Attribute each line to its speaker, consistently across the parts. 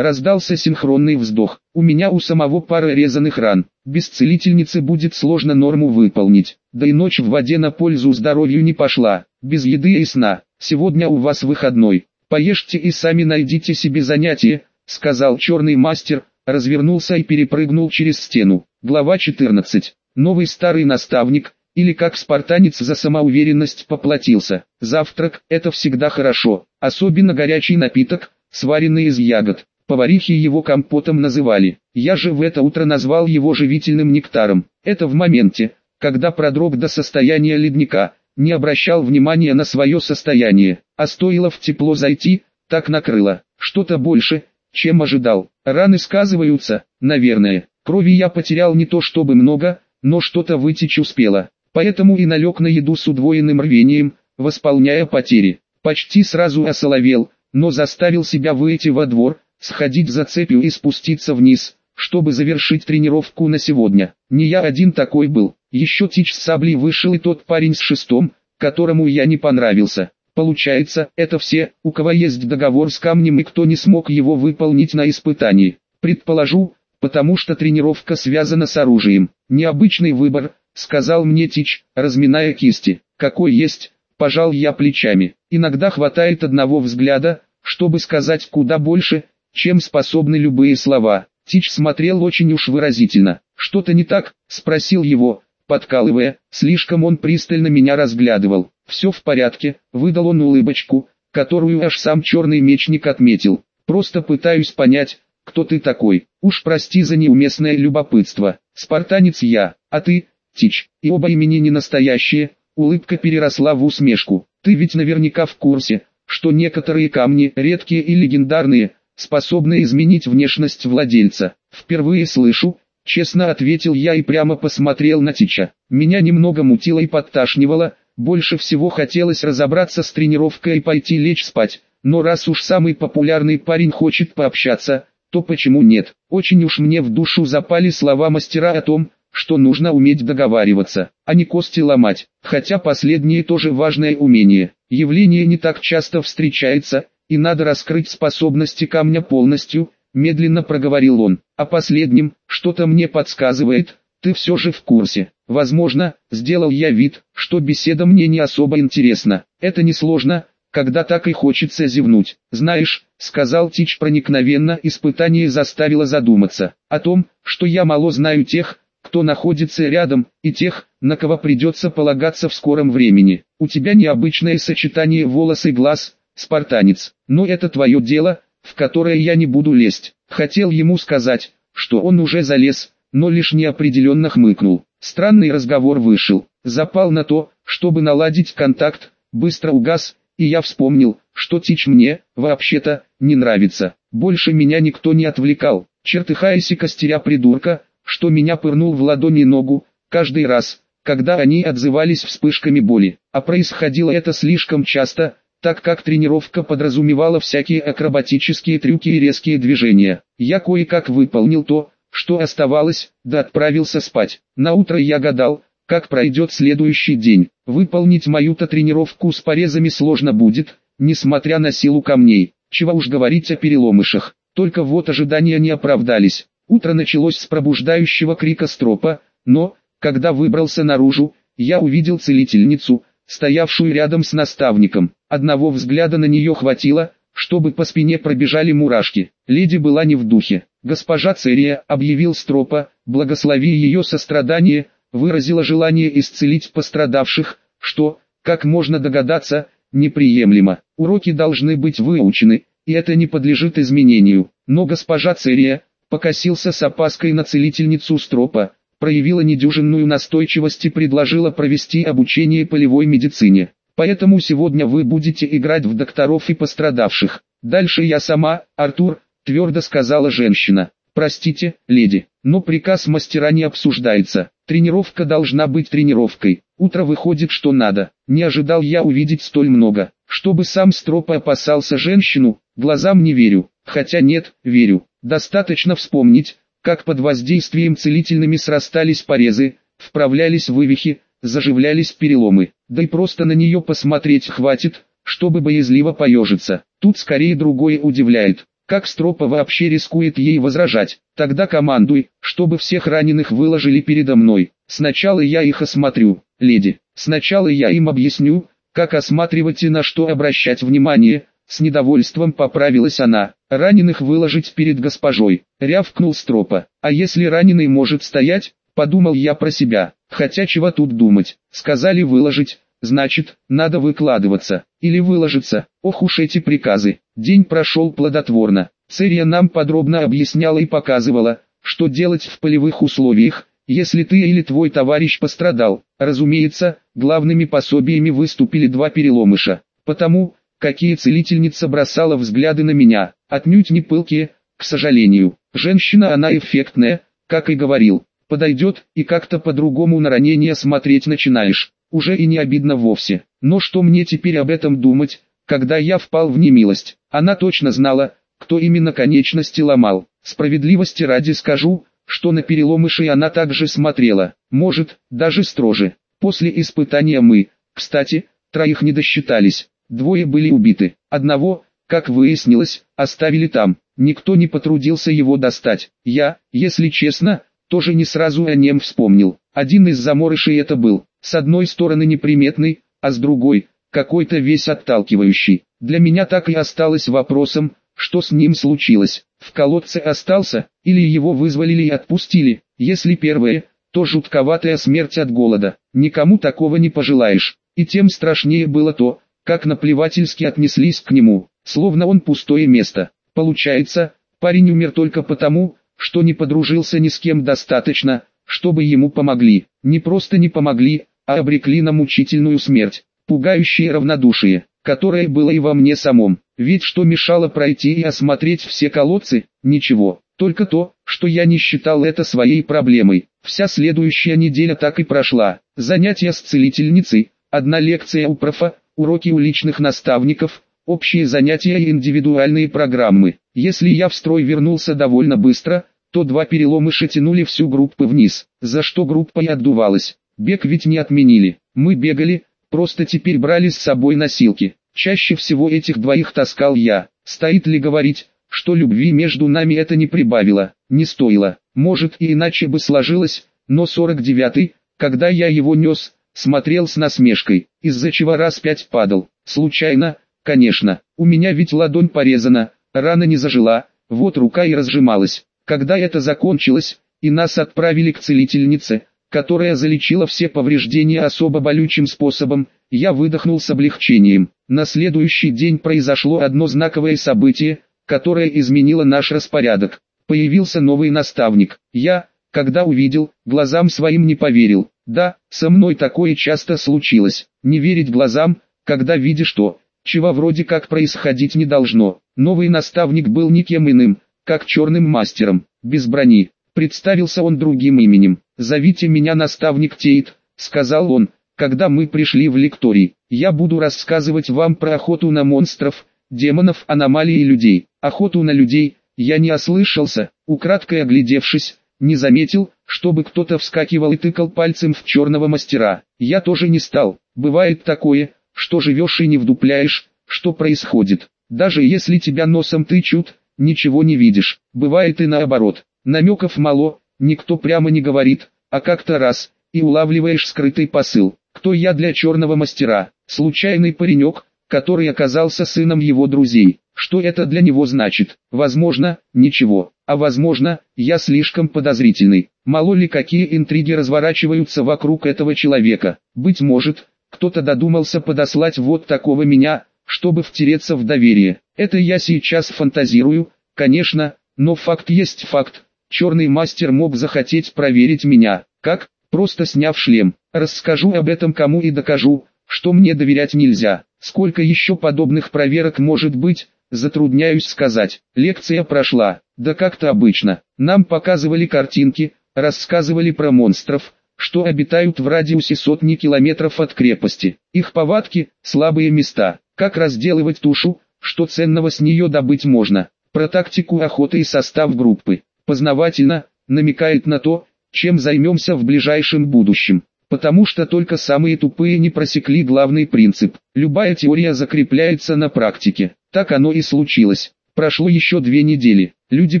Speaker 1: Раздался синхронный вздох. У меня у самого пара резаных ран. Без целительницы будет сложно норму выполнить. Да и ночь в воде на пользу здоровью не пошла. Без еды и сна. Сегодня у вас выходной. Поешьте и сами найдите себе занятие, сказал черный мастер, развернулся и перепрыгнул через стену. Глава 14. Новый старый наставник, или как спартанец за самоуверенность поплатился. Завтрак – это всегда хорошо, особенно горячий напиток, сваренный из ягод. Поварихи его компотом называли. Я же в это утро назвал его живительным нектаром. Это в моменте, когда продрог до состояния ледника, не обращал внимания на свое состояние, а стоило в тепло зайти, так накрыло. Что-то больше, чем ожидал. Раны сказываются, наверное. Крови я потерял не то чтобы много, но что-то вытечь успело. Поэтому и налег на еду с удвоенным рвением, восполняя потери. Почти сразу осоловел, но заставил себя выйти во двор, сходить за цепью и спуститься вниз, чтобы завершить тренировку на сегодня. Не я один такой был, еще Тич с саблей вышел и тот парень с шестом, которому я не понравился. Получается, это все, у кого есть договор с камнем и кто не смог его выполнить на испытании. Предположу, потому что тренировка связана с оружием. Необычный выбор, сказал мне Тич, разминая кисти. Какой есть, пожал я плечами. Иногда хватает одного взгляда, чтобы сказать куда больше, чем способны любые слова. Тич смотрел очень уж выразительно. «Что-то не так?» – спросил его, подкалывая, слишком он пристально меня разглядывал. «Все в порядке», – выдал он улыбочку, которую аж сам черный мечник отметил. «Просто пытаюсь понять, кто ты такой. Уж прости за неуместное любопытство. Спартанец я, а ты, Тич, и оба имени не настоящие». Улыбка переросла в усмешку. «Ты ведь наверняка в курсе, что некоторые камни, редкие и легендарные, способны изменить внешность владельца. Впервые слышу, честно ответил я и прямо посмотрел на Тича. Меня немного мутило и подташнивало, больше всего хотелось разобраться с тренировкой и пойти лечь спать. Но раз уж самый популярный парень хочет пообщаться, то почему нет? Очень уж мне в душу запали слова мастера о том, что нужно уметь договариваться, а не кости ломать. Хотя последнее тоже важное умение. Явление не так часто встречается, и надо раскрыть способности камня полностью, медленно проговорил он. А последним, что-то мне подсказывает, ты все же в курсе. Возможно, сделал я вид, что беседа мне не особо интересна. Это несложно, когда так и хочется зевнуть. Знаешь, сказал Тич проникновенно, испытание заставило задуматься о том, что я мало знаю тех, кто находится рядом, и тех, на кого придется полагаться в скором времени. У тебя необычное сочетание волос и глаз, спартанец, но это твое дело, в которое я не буду лезть. Хотел ему сказать, что он уже залез, но лишь неопределенно хмыкнул. Странный разговор вышел, запал на то, чтобы наладить контакт, быстро угас, и я вспомнил, что Тич мне, вообще-то, не нравится. Больше меня никто не отвлекал, чертыхаясь и костеря придурка, что меня пырнул в ладони ногу, каждый раз, когда они отзывались вспышками боли. А происходило это слишком часто, так как тренировка подразумевала всякие акробатические трюки и резкие движения. Я кое-как выполнил то, что оставалось, да отправился спать. На утро я гадал, как пройдет следующий день. Выполнить мою-то тренировку с порезами сложно будет, несмотря на силу камней. Чего уж говорить о переломышах. Только вот ожидания не оправдались. Утро началось с пробуждающего крика стропа, но, когда выбрался наружу, я увидел целительницу, стоявшую рядом с наставником. Одного взгляда на нее хватило, чтобы по спине пробежали мурашки. Леди была не в духе. Госпожа Церия, объявил Стропа, благослови ее сострадание, выразила желание исцелить пострадавших, что, как можно догадаться, неприемлемо. Уроки должны быть выучены, и это не подлежит изменению. Но госпожа Церия, покосился с опаской на целительницу Стропа, проявила недюжинную настойчивость и предложила провести обучение полевой медицине. Поэтому сегодня вы будете играть в докторов и пострадавших. Дальше я сама, Артур, твердо сказала женщина. Простите, леди, но приказ мастера не обсуждается. Тренировка должна быть тренировкой. Утро выходит что надо. Не ожидал я увидеть столь много. Чтобы сам Стропа опасался женщину, глазам не верю. Хотя нет, верю. Достаточно вспомнить, как под воздействием целительными срастались порезы, вправлялись вывихи, заживлялись переломы. Да и просто на нее посмотреть хватит, чтобы боязливо поежиться. Тут скорее другое удивляет. Как Стропа вообще рискует ей возражать? Тогда командуй, чтобы всех раненых выложили передо мной. Сначала я их осмотрю, леди. Сначала я им объясню, как осматривать и на что обращать внимание. С недовольством поправилась она. Раненых выложить перед госпожой. Рявкнул Стропа. А если раненый может стоять? Подумал я про себя. Хотя чего тут думать. Сказали выложить. Значит, надо выкладываться. Или выложиться. Ох уж эти приказы. День прошел плодотворно. Церия нам подробно объясняла и показывала, что делать в полевых условиях, если ты или твой товарищ пострадал. Разумеется, главными пособиями выступили два переломыша. Потому, какие целительница бросала взгляды на меня, отнюдь не пылкие, к сожалению. Женщина она эффектная, как и говорил. Подойдет, и как-то по-другому на ранение смотреть начинаешь. Уже и не обидно вовсе. Но что мне теперь об этом думать, когда я впал в немилость? Она точно знала, кто именно конечности ломал. Справедливости ради скажу, что на переломышей она также смотрела, может, даже строже. После испытания мы, кстати, троих не досчитались, двое были убиты, одного, как выяснилось, оставили там, никто не потрудился его достать. Я, если честно, тоже не сразу о нем вспомнил. Один из заморышей это был, с одной стороны неприметный, а с другой, какой-то весь отталкивающий. Для меня так и осталось вопросом, что с ним случилось. В колодце остался, или его вызволили и отпустили. Если первое, то жутковатая смерть от голода. Никому такого не пожелаешь. И тем страшнее было то, как наплевательски отнеслись к нему, словно он пустое место. Получается, парень умер только потому, что не подружился ни с кем достаточно, чтобы ему помогли. Не просто не помогли, а обрекли на мучительную смерть, пугающее равнодушие которое было и во мне самом. Ведь что мешало пройти и осмотреть все колодцы? Ничего. Только то, что я не считал это своей проблемой. Вся следующая неделя так и прошла. Занятия с целительницей, одна лекция у профа, уроки у личных наставников, общие занятия и индивидуальные программы. Если я в строй вернулся довольно быстро, то два переломыша тянули всю группу вниз, за что группа и отдувалась. Бег ведь не отменили. Мы бегали, Просто теперь брали с собой носилки. Чаще всего этих двоих таскал я. Стоит ли говорить, что любви между нами это не прибавило, не стоило. Может и иначе бы сложилось, но 49-й, когда я его нес, смотрел с насмешкой, из-за чего раз пять падал. Случайно, конечно, у меня ведь ладонь порезана, рана не зажила, вот рука и разжималась. Когда это закончилось, и нас отправили к целительнице, которая залечила все повреждения особо болючим способом, я выдохнул с облегчением. На следующий день произошло одно знаковое событие, которое изменило наш распорядок. Появился новый наставник. Я, когда увидел, глазам своим не поверил. Да, со мной такое часто случилось. Не верить глазам, когда видишь то, чего вроде как происходить не должно. Новый наставник был никем иным, как черным мастером, без брони. Представился он другим именем. «Зовите меня наставник Тейт», — сказал он, когда мы пришли в лекторий. «Я буду рассказывать вам про охоту на монстров, демонов, аномалий и людей. Охоту на людей, я не ослышался, украдкой оглядевшись, не заметил, чтобы кто-то вскакивал и тыкал пальцем в черного мастера. Я тоже не стал. Бывает такое, что живешь и не вдупляешь, что происходит. Даже если тебя носом тычут, ничего не видишь. Бывает и наоборот. Намеков мало, никто прямо не говорит, а как-то раз, и улавливаешь скрытый посыл. Кто я для черного мастера? Случайный паренек, который оказался сыном его друзей. Что это для него значит? Возможно, ничего. А возможно, я слишком подозрительный. Мало ли какие интриги разворачиваются вокруг этого человека. Быть может, кто-то додумался подослать вот такого меня, чтобы втереться в доверие. Это я сейчас фантазирую, конечно, но факт есть факт. Черный мастер мог захотеть проверить меня. Как? Просто сняв шлем. Расскажу об этом кому и докажу, что мне доверять нельзя. Сколько еще подобных проверок может быть, затрудняюсь сказать. Лекция прошла, да как-то обычно. Нам показывали картинки, рассказывали про монстров, что обитают в радиусе сотни километров от крепости. Их повадки, слабые места, как разделывать тушу, что ценного с нее добыть можно. Про тактику охоты и состав группы познавательно, намекает на то, чем займемся в ближайшем будущем. Потому что только самые тупые не просекли главный принцип. Любая теория закрепляется на практике. Так оно и случилось. Прошло еще две недели, люди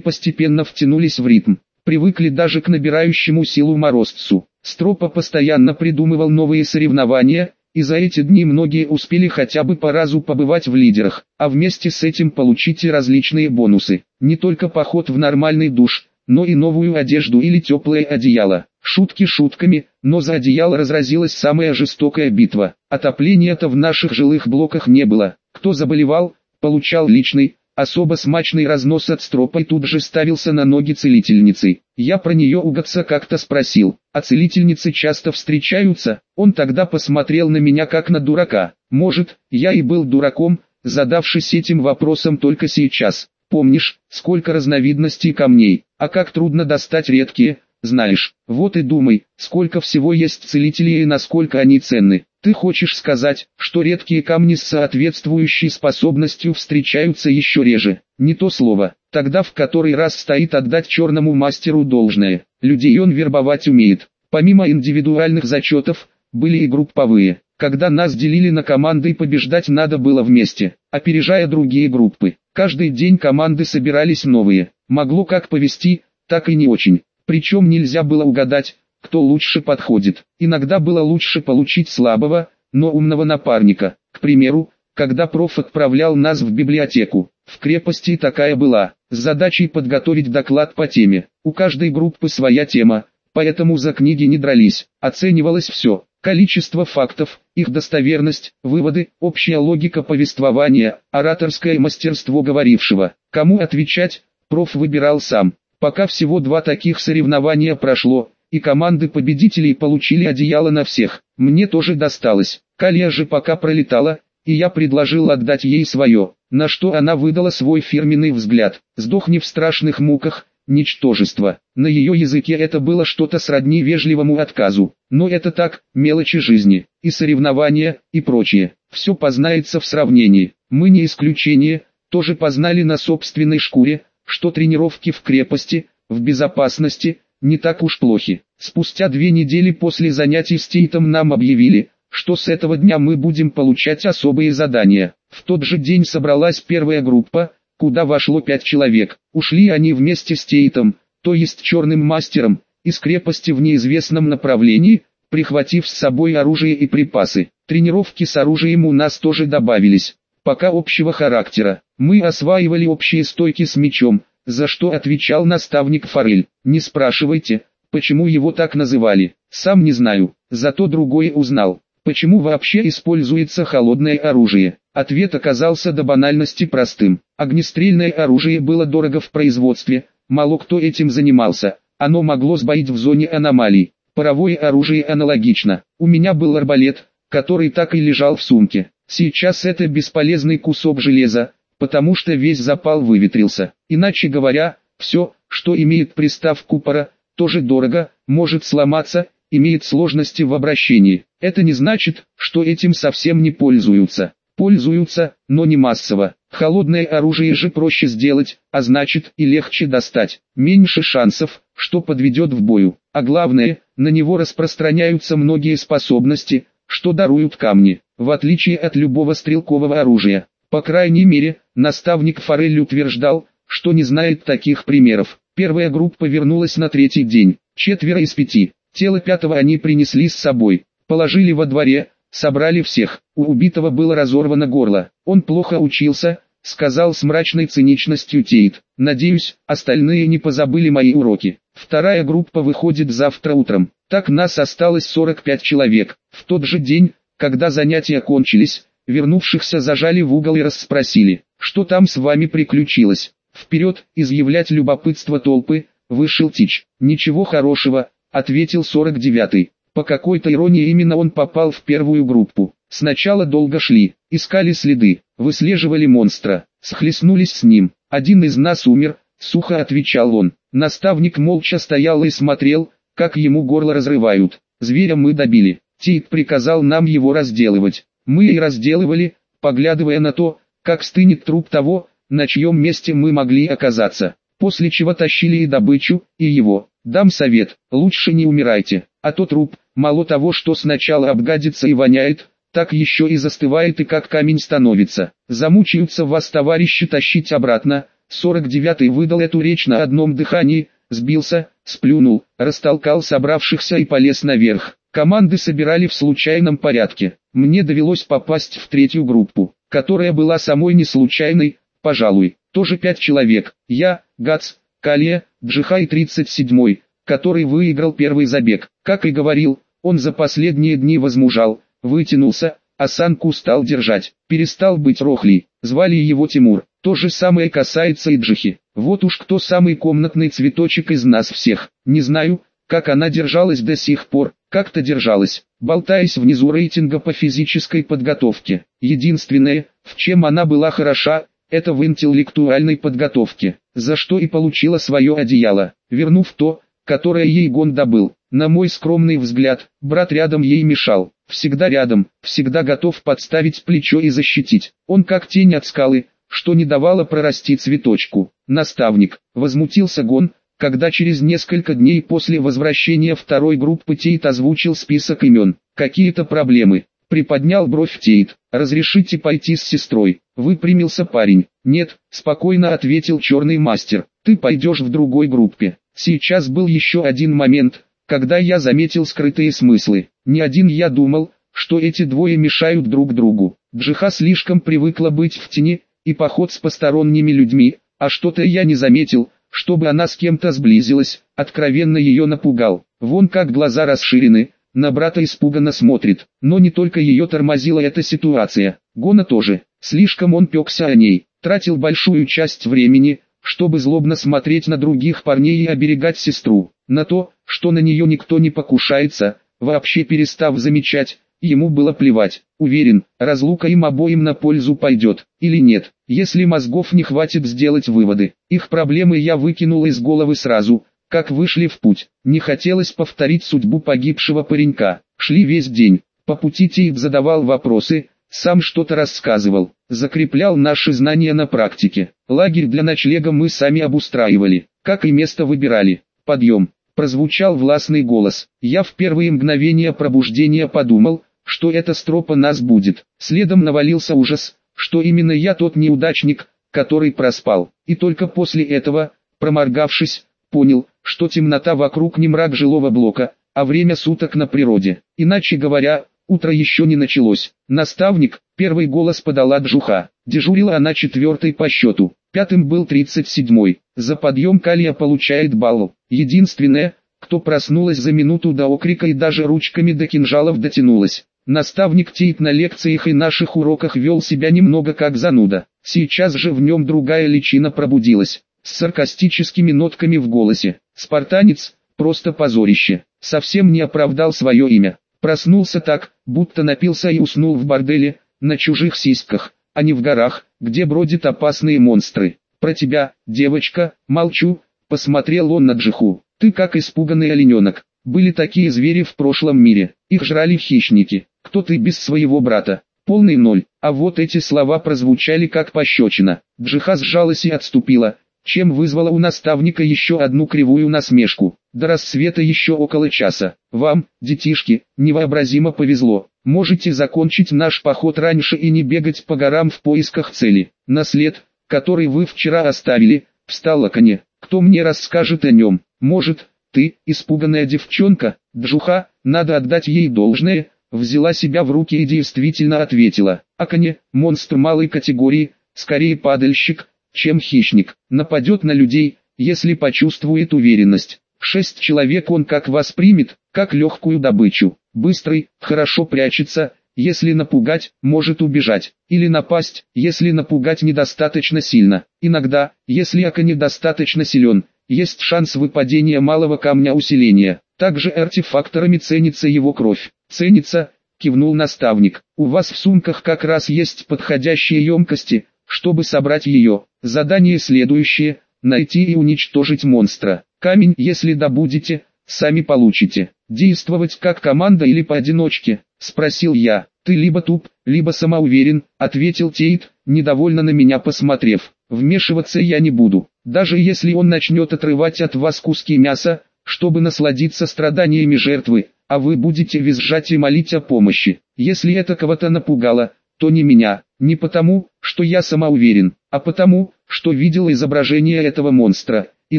Speaker 1: постепенно втянулись в ритм, привыкли даже к набирающему силу морозцу. Стропа постоянно придумывал новые соревнования, и за эти дни многие успели хотя бы по разу побывать в лидерах, а вместе с этим получить различные бонусы. Не только поход в нормальный душ, но и новую одежду или теплое одеяло. Шутки шутками, но за одеяло разразилась самая жестокая битва. Отопления-то в наших жилых блоках не было. Кто заболевал, получал личный, особо смачный разнос от стропа и тут же ставился на ноги целительницы. Я про нее у Гатса как-то спросил, а целительницы часто встречаются? Он тогда посмотрел на меня как на дурака. Может, я и был дураком, задавшись этим вопросом только сейчас. Помнишь, сколько разновидностей камней, а как трудно достать редкие, знаешь. Вот и думай, сколько всего есть целителей и насколько они ценны. Ты хочешь сказать, что редкие камни с соответствующей способностью встречаются еще реже? Не то слово. Тогда в который раз стоит отдать черному мастеру должное. Людей он вербовать умеет. Помимо индивидуальных зачетов, были и групповые. Когда нас делили на команды и побеждать надо было вместе, опережая другие группы. Каждый день команды собирались новые. Могло как повести, так и не очень. Причем нельзя было угадать, кто лучше подходит. Иногда было лучше получить слабого, но умного напарника. К примеру, когда проф отправлял нас в библиотеку. В крепости такая была, с задачей подготовить доклад по теме. У каждой группы своя тема, поэтому за книги не дрались. Оценивалось все. Количество фактов, их достоверность, выводы, общая логика повествования, ораторское мастерство говорившего. Кому отвечать, проф выбирал сам. Пока всего два таких соревнования прошло, и команды победителей получили одеяло на всех. Мне тоже досталось. Калия же пока пролетала, и я предложил отдать ей свое, на что она выдала свой фирменный взгляд. «Сдохни в страшных муках, ничтожество». На ее языке это было что-то сродни вежливому отказу. Но это так, мелочи жизни, и соревнования, и прочее. Все познается в сравнении. Мы не исключение, тоже познали на собственной шкуре, что тренировки в крепости, в безопасности – не так уж плохи. Спустя две недели после занятий с Тейтом нам объявили, что с этого дня мы будем получать особые задания. В тот же день собралась первая группа, куда вошло пять человек. Ушли они вместе с Тейтом, то есть черным мастером, из крепости в неизвестном направлении, прихватив с собой оружие и припасы. Тренировки с оружием у нас тоже добавились, пока общего характера. Мы осваивали общие стойки с мечом, за что отвечал наставник Форель. Не спрашивайте, почему его так называли, сам не знаю, зато другой узнал. Почему вообще используется холодное оружие? Ответ оказался до банальности простым. Огнестрельное оружие было дорого в производстве, мало кто этим занимался, оно могло сбоить в зоне аномалий. Паровое оружие аналогично. У меня был арбалет, который так и лежал в сумке. Сейчас это бесполезный кусок железа, потому что весь запал выветрился. Иначе говоря, все, что имеет приставку пара, тоже дорого, может сломаться, имеет сложности в обращении. Это не значит, что этим совсем не пользуются. Пользуются, но не массово. Холодное оружие же проще сделать, а значит и легче достать. Меньше шансов, что подведет в бою. А главное, на него распространяются многие способности, что даруют камни, в отличие от любого стрелкового оружия. По крайней мере, наставник Форель утверждал, что не знает таких примеров. Первая группа вернулась на третий день, четверо из пяти. Тело пятого они принесли с собой, положили во дворе, собрали всех. У убитого было разорвано горло. Он плохо учился, сказал с мрачной циничностью Тейт. Надеюсь, остальные не позабыли мои уроки. Вторая группа выходит завтра утром. Так нас осталось 45 человек. В тот же день, когда занятия кончились, Вернувшихся зажали в угол и расспросили, что там с вами приключилось. Вперед, изъявлять любопытство толпы, вышел Тич. Ничего хорошего, ответил 49-й. По какой-то иронии именно он попал в первую группу. Сначала долго шли, искали следы, выслеживали монстра, схлестнулись с ним. Один из нас умер, сухо отвечал он. Наставник молча стоял и смотрел, как ему горло разрывают. Зверя мы добили. Тит приказал нам его разделывать. Мы и разделывали, поглядывая на то, как стынет труп того, на чьем месте мы могли оказаться. После чего тащили и добычу, и его. Дам совет, лучше не умирайте, а то труп, мало того, что сначала обгадится и воняет, так еще и застывает и как камень становится. Замучаются вас товарищи тащить обратно. 49-й выдал эту речь на одном дыхании, сбился, сплюнул, растолкал собравшихся и полез наверх. Команды собирали в случайном порядке. Мне довелось попасть в третью группу, которая была самой не случайной, пожалуй, тоже пять человек. Я, Гац, Кале, Джихай 37-й, который выиграл первый забег. Как и говорил, он за последние дни возмужал, вытянулся, осанку стал держать, перестал быть рохлей, звали его Тимур. То же самое касается и Джихи. Вот уж кто самый комнатный цветочек из нас всех. Не знаю, как она держалась до сих пор, как-то держалась, болтаясь внизу рейтинга по физической подготовке. Единственное, в чем она была хороша, это в интеллектуальной подготовке, за что и получила свое одеяло, вернув то, которое ей гон добыл. На мой скромный взгляд, брат рядом ей мешал, всегда рядом, всегда готов подставить плечо и защитить. Он как тень от скалы, что не давало прорасти цветочку. Наставник, возмутился Гон, когда через несколько дней после возвращения второй группы Тейт озвучил список имен. Какие-то проблемы. Приподнял бровь Тейт. «Разрешите пойти с сестрой?» Выпрямился парень. «Нет», спокойно ответил черный мастер. «Ты пойдешь в другой группе». Сейчас был еще один момент, когда я заметил скрытые смыслы. Не один я думал, что эти двое мешают друг другу. Джиха слишком привыкла быть в тени, и поход с посторонними людьми, а что-то я не заметил, чтобы она с кем-то сблизилась, откровенно ее напугал. Вон как глаза расширены, на брата испуганно смотрит, но не только ее тормозила эта ситуация, Гона тоже, слишком он пекся о ней, тратил большую часть времени, чтобы злобно смотреть на других парней и оберегать сестру, на то, что на нее никто не покушается, вообще перестав замечать, ему было плевать. Уверен, разлука им обоим на пользу пойдет, или нет, если мозгов не хватит сделать выводы. Их проблемы я выкинул из головы сразу, как вышли в путь. Не хотелось повторить судьбу погибшего паренька. Шли весь день. По пути Тейт задавал вопросы, сам что-то рассказывал, закреплял наши знания на практике. Лагерь для ночлега мы сами обустраивали, как и место выбирали. Подъем. Прозвучал властный голос. Я в первые мгновения пробуждения подумал, что это стропа нас будет. Следом навалился ужас, что именно я тот неудачник, который проспал. И только после этого, проморгавшись, понял, что темнота вокруг не мрак жилого блока, а время суток на природе. Иначе говоря, Утро еще не началось. Наставник, первый голос подала Джуха. Дежурила она четвертой по счету. Пятым был 37-й. За подъем Калия получает балл. Единственное, кто проснулась за минуту до окрика и даже ручками до кинжалов дотянулась. Наставник Тейт на лекциях и наших уроках вел себя немного как зануда. Сейчас же в нем другая личина пробудилась. С саркастическими нотками в голосе. Спартанец, просто позорище. Совсем не оправдал свое имя. Проснулся так, будто напился и уснул в борделе, на чужих сиськах, а не в горах, где бродят опасные монстры. Про тебя, девочка, молчу, посмотрел он на Джиху. Ты как испуганный олененок. Были такие звери в прошлом мире, их жрали хищники. Кто ты без своего брата? Полный ноль. А вот эти слова прозвучали как пощечина. Джиха сжалась и отступила, чем вызвало у наставника еще одну кривую насмешку. До рассвета еще около часа. Вам, детишки, невообразимо повезло. Можете закончить наш поход раньше и не бегать по горам в поисках цели. Наслед, который вы вчера оставили, встал коне. Кто мне расскажет о нем? Может, ты, испуганная девчонка, Джуха, надо отдать ей должное, взяла себя в руки и действительно ответила. Аконе, монстр малой категории, скорее падальщик, чем хищник, нападет на людей, если почувствует уверенность. Шесть человек он как воспримет, как легкую добычу. Быстрый, хорошо прячется, если напугать, может убежать. Или напасть, если напугать недостаточно сильно. Иногда, если Ака недостаточно силен, есть шанс выпадения малого камня усиления. Также артефакторами ценится его кровь. Ценится, кивнул наставник. У вас в сумках как раз есть подходящие емкости, чтобы собрать ее. Задание следующее – найти и уничтожить монстра. Камень, если добудете, сами получите. Действовать как команда или поодиночке, спросил я. Ты либо туп, либо самоуверен, ответил Тейт, недовольно на меня посмотрев. Вмешиваться я не буду, даже если он начнет отрывать от вас куски мяса, чтобы насладиться страданиями жертвы, а вы будете визжать и молить о помощи. Если это кого-то напугало, то не меня, не потому, что я самоуверен, а потому, что видел изображение этого монстра, и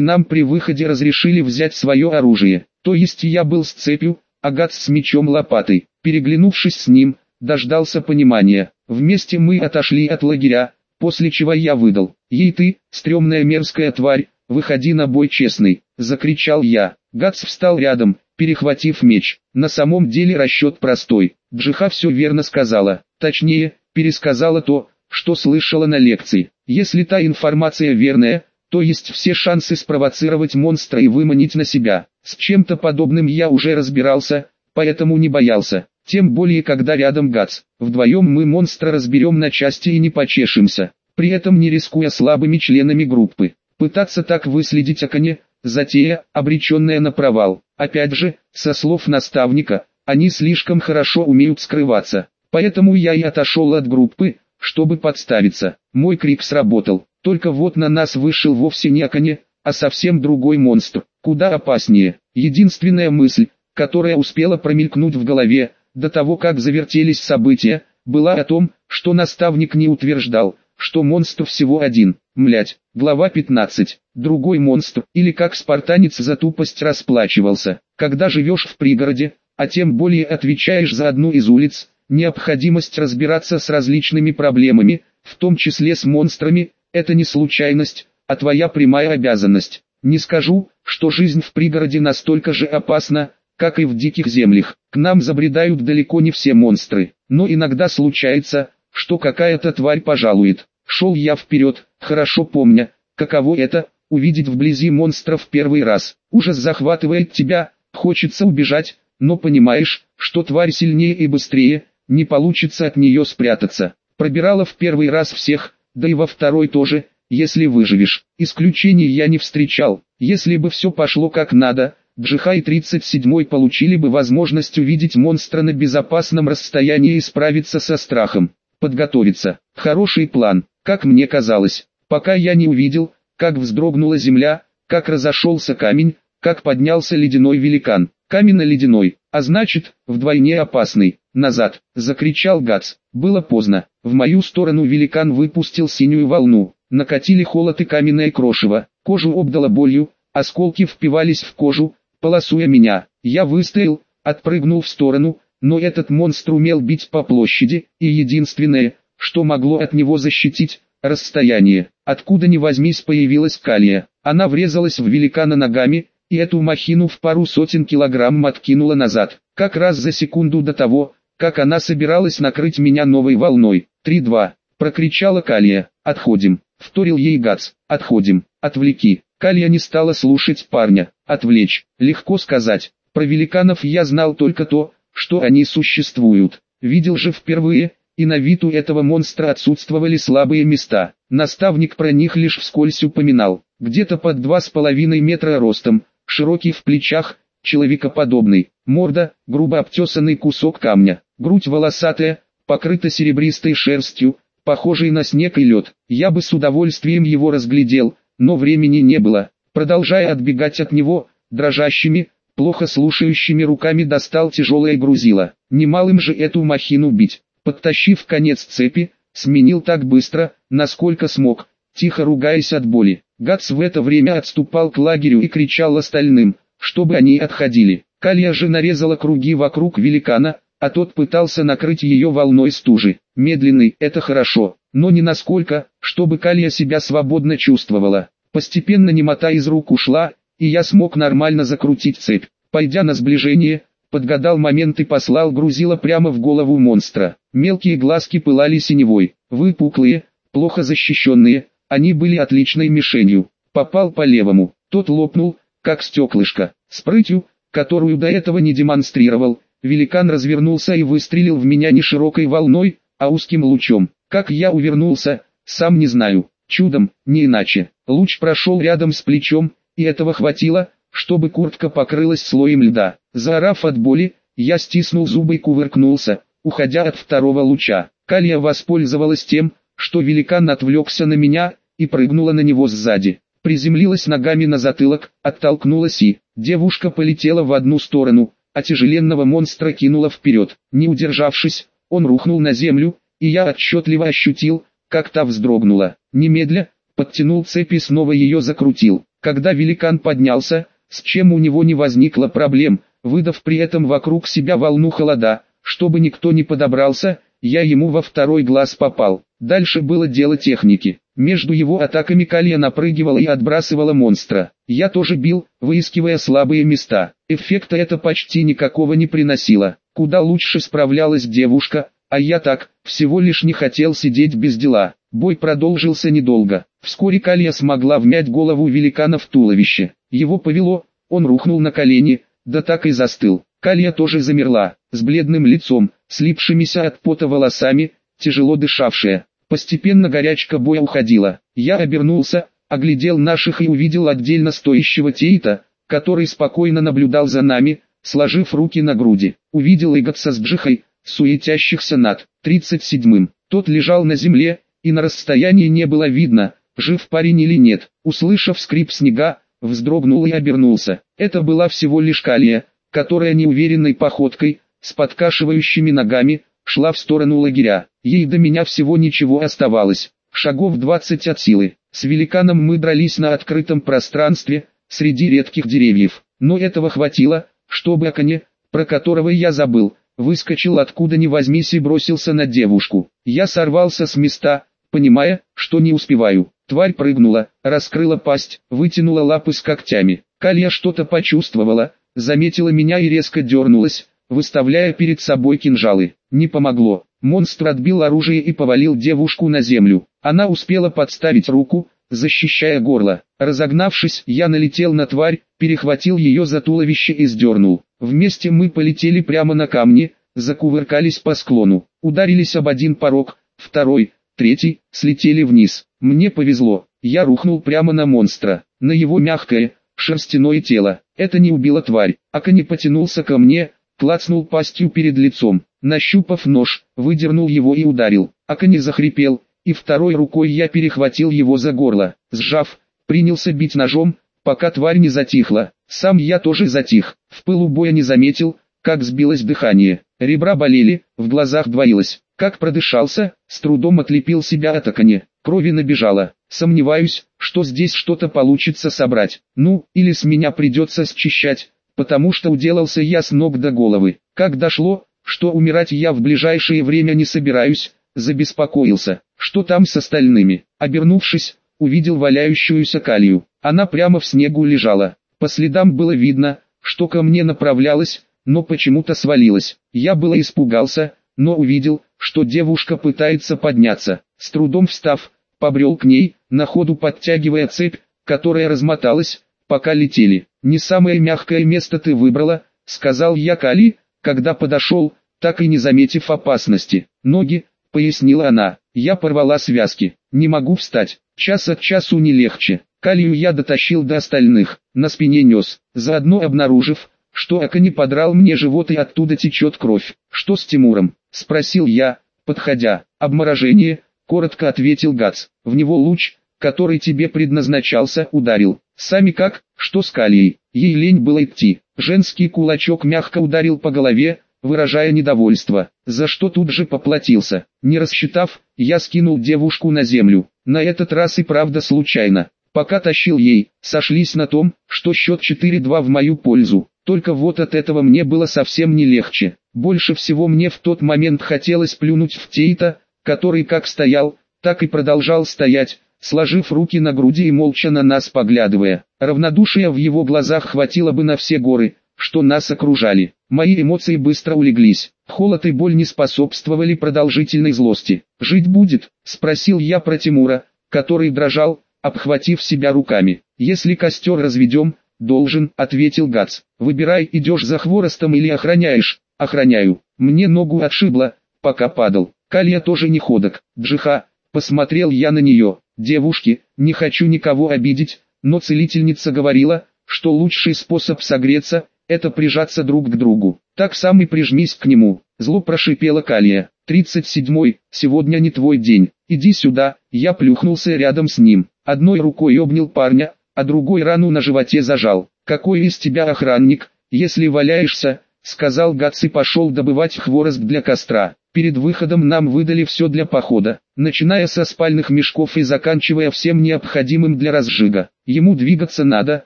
Speaker 1: нам при выходе разрешили взять свое оружие. То есть я был с цепью, а гад с мечом лопатой. Переглянувшись с ним, дождался понимания. Вместе мы отошли от лагеря, после чего я выдал. «Ей ты, стрёмная мерзкая тварь, выходи на бой честный!» – закричал я. Гац встал рядом, перехватив меч. На самом деле расчет простой. Джиха все верно сказала. Точнее, пересказала то, что слышала на лекции. Если та информация верная, то есть все шансы спровоцировать монстра и выманить на себя. С чем-то подобным я уже разбирался, поэтому не боялся. Тем более, когда рядом Гац. Вдвоем мы монстра разберем на части и не почешемся. При этом не рискуя слабыми членами группы. Пытаться так выследить Акане, затея, обреченная на провал. Опять же, со слов наставника, они слишком хорошо умеют скрываться. Поэтому я и отошел от группы, чтобы подставиться. Мой крик сработал. Только вот на нас вышел вовсе не Акане, а совсем другой монстр, куда опаснее. Единственная мысль, которая успела промелькнуть в голове, до того как завертелись события, была о том, что наставник не утверждал, что монстр всего один. Млять, глава 15. Другой монстр, или как спартанец за тупость расплачивался. Когда живешь в пригороде, а тем более отвечаешь за одну из улиц, необходимость разбираться с различными проблемами, в том числе с монстрами, это не случайность, а твоя прямая обязанность. Не скажу, что жизнь в пригороде настолько же опасна, как и в диких землях. К нам забредают далеко не все монстры, но иногда случается, что какая-то тварь пожалует. Шел я вперед, хорошо помня, каково это, увидеть вблизи монстра в первый раз. Ужас захватывает тебя, хочется убежать, но понимаешь, что тварь сильнее и быстрее, не получится от нее спрятаться. Пробирала в первый раз всех, да и во второй тоже, если выживешь. Исключений я не встречал, если бы все пошло как надо, Джихай 37 получили бы возможность увидеть монстра на безопасном расстоянии и справиться со страхом. Подготовиться. Хороший план, как мне казалось. Пока я не увидел, как вздрогнула земля, как разошелся камень, как поднялся ледяной великан. Каменно-ледяной, а значит, вдвойне опасный. Назад, закричал Гац. Было поздно. В мою сторону великан выпустил синюю волну. Накатили холод и каменное крошево. Кожу обдало болью, осколки впивались в кожу, полосуя меня. Я выстоял, отпрыгнул в сторону, но этот монстр умел бить по площади, и единственное, что могло от него защитить, расстояние. Откуда ни возьмись появилась калия. Она врезалась в великана ногами, и эту махину в пару сотен килограмм откинула назад. Как раз за секунду до того, как она собиралась накрыть меня новой волной. «Три-два!» — прокричала Калия. «Отходим!» — вторил ей Гац. «Отходим! Отвлеки!» Калия не стала слушать парня. Отвлечь, легко сказать. Про великанов я знал только то, что они существуют. Видел же впервые, и на вид у этого монстра отсутствовали слабые места. Наставник про них лишь вскользь упоминал. Где-то под два с половиной метра ростом, широкий в плечах, человекоподобный. Морда, грубо обтесанный кусок камня. Грудь волосатая, покрыта серебристой шерстью, похожей на снег и лед. Я бы с удовольствием его разглядел, но времени не было. Продолжая отбегать от него, дрожащими, плохо слушающими руками достал тяжелое грузило. Немалым же эту махину бить. Подтащив конец цепи, сменил так быстро, насколько смог, тихо ругаясь от боли. Гац в это время отступал к лагерю и кричал остальным, чтобы они отходили. Калья же нарезала круги вокруг великана, а тот пытался накрыть ее волной стужи. Медленный – это хорошо, но не насколько, чтобы Калья себя свободно чувствовала. Постепенно немота из рук ушла, и я смог нормально закрутить цепь. Пойдя на сближение, подгадал момент и послал грузило прямо в голову монстра. Мелкие глазки пылали синевой, выпуклые, плохо защищенные, они были отличной мишенью. Попал по левому, тот лопнул, как стеклышко. С прытью, которую до этого не демонстрировал, великан развернулся и выстрелил в меня не широкой волной, а узким лучом. Как я увернулся, сам не знаю. Чудом, не иначе. Луч прошел рядом с плечом, и этого хватило, чтобы куртка покрылась слоем льда. Заорав от боли, я стиснул зубы и кувыркнулся, уходя от второго луча. Калия воспользовалась тем, что великан отвлекся на меня, и прыгнула на него сзади. Приземлилась ногами на затылок, оттолкнулась и, девушка полетела в одну сторону, а тяжеленного монстра кинуло вперед. Не удержавшись, он рухнул на землю, и я отчетливо ощутил, как та вздрогнула. Немедля, подтянул цепь и снова ее закрутил. Когда великан поднялся, с чем у него не возникло проблем, выдав при этом вокруг себя волну холода, чтобы никто не подобрался, я ему во второй глаз попал. Дальше было дело техники. Между его атаками колья напрыгивала и отбрасывала монстра. Я тоже бил, выискивая слабые места. Эффекта это почти никакого не приносило. Куда лучше справлялась девушка, а я так, всего лишь не хотел сидеть без дела. Бой продолжился недолго. Вскоре Калья смогла вмять голову великана в туловище. Его повело, он рухнул на колени, да так и застыл. Калья тоже замерла, с бледным лицом, слипшимися от пота волосами, тяжело дышавшая. Постепенно горячка боя уходила. Я обернулся, оглядел наших и увидел отдельно стоящего Тейта, который спокойно наблюдал за нами, сложив руки на груди. Увидел Иготса с Джихой, суетящихся над 37-м. Тот лежал на земле, и на расстоянии не было видно, жив парень или нет. Услышав скрип снега, вздрогнул и обернулся. Это была всего лишь Калия, которая неуверенной походкой, с подкашивающими ногами, шла в сторону лагеря. Ей до меня всего ничего оставалось. Шагов 20 от силы. С великаном мы дрались на открытом пространстве, среди редких деревьев. Но этого хватило, чтобы Аконе, про которого я забыл, выскочил откуда ни возьмись и бросился на девушку. Я сорвался с места, понимая, что не успеваю. Тварь прыгнула, раскрыла пасть, вытянула лапы с когтями. Калья что-то почувствовала, заметила меня и резко дернулась, выставляя перед собой кинжалы. Не помогло. Монстр отбил оружие и повалил девушку на землю. Она успела подставить руку, защищая горло. Разогнавшись, я налетел на тварь, перехватил ее за туловище и сдернул. Вместе мы полетели прямо на камни, закувыркались по склону, ударились об один порог, второй, третий, слетели вниз. Мне повезло, я рухнул прямо на монстра, на его мягкое, шерстяное тело. Это не убило тварь, Ака не потянулся ко мне, клацнул пастью перед лицом, нащупав нож, выдернул его и ударил. Ака не захрипел, и второй рукой я перехватил его за горло, сжав, принялся бить ножом, пока тварь не затихла. Сам я тоже затих, в пылу боя не заметил, как сбилось дыхание, ребра болели, в глазах двоилось. Как продышался, с трудом отлепил себя от оконе, крови набежало. Сомневаюсь, что здесь что-то получится собрать. Ну, или с меня придется счищать, потому что уделался я с ног до головы. Как дошло, что умирать я в ближайшее время не собираюсь, забеспокоился. Что там с остальными? Обернувшись, увидел валяющуюся калью. Она прямо в снегу лежала. По следам было видно, что ко мне направлялась, но почему-то свалилась. Я было испугался, но увидел, что девушка пытается подняться. С трудом встав, побрел к ней, на ходу подтягивая цепь, которая размоталась, пока летели. «Не самое мягкое место ты выбрала», — сказал я Кали, когда подошел, так и не заметив опасности. «Ноги», — пояснила она, — я порвала связки, не могу встать, час от часу не легче. Калию я дотащил до остальных, на спине нес, заодно обнаружив, что Ака не подрал мне живот и оттуда течет кровь. «Что с Тимуром?» — спросил я, подходя. «Обморожение», — коротко ответил Гац. «В него луч, который тебе предназначался, ударил. Сами как, что с Калией?» Ей лень было идти. Женский кулачок мягко ударил по голове, выражая недовольство, за что тут же поплатился. Не рассчитав, я скинул девушку на землю. На этот раз и правда случайно. Пока тащил ей, сошлись на том, что счет 4-2 в мою пользу. Только вот от этого мне было совсем не легче. Больше всего мне в тот момент хотелось плюнуть в Тейта, который как стоял, так и продолжал стоять, сложив руки на груди и молча на нас поглядывая. Равнодушия в его глазах хватило бы на все горы, что нас окружали. Мои эмоции быстро улеглись. Холод и боль не способствовали продолжительной злости. «Жить будет?» – спросил я про Тимура, который дрожал, обхватив себя руками. «Если костер разведем, «Должен», — ответил Гац. «Выбирай, идешь за хворостом или охраняешь». «Охраняю. Мне ногу отшибло, пока падал. Калья тоже не ходок. Джиха». Посмотрел я на нее. «Девушки, не хочу никого обидеть, но целительница говорила, что лучший способ согреться — это прижаться друг к другу. Так сам и прижмись к нему». Зло прошипела Калия. «Тридцать седьмой, сегодня не твой день. Иди сюда». Я плюхнулся рядом с ним. Одной рукой обнял парня, а другой рану на животе зажал. «Какой из тебя охранник, если валяешься?» сказал Гац и пошел добывать хворост для костра. Перед выходом нам выдали все для похода, начиная со спальных мешков и заканчивая всем необходимым для разжига. Ему двигаться надо,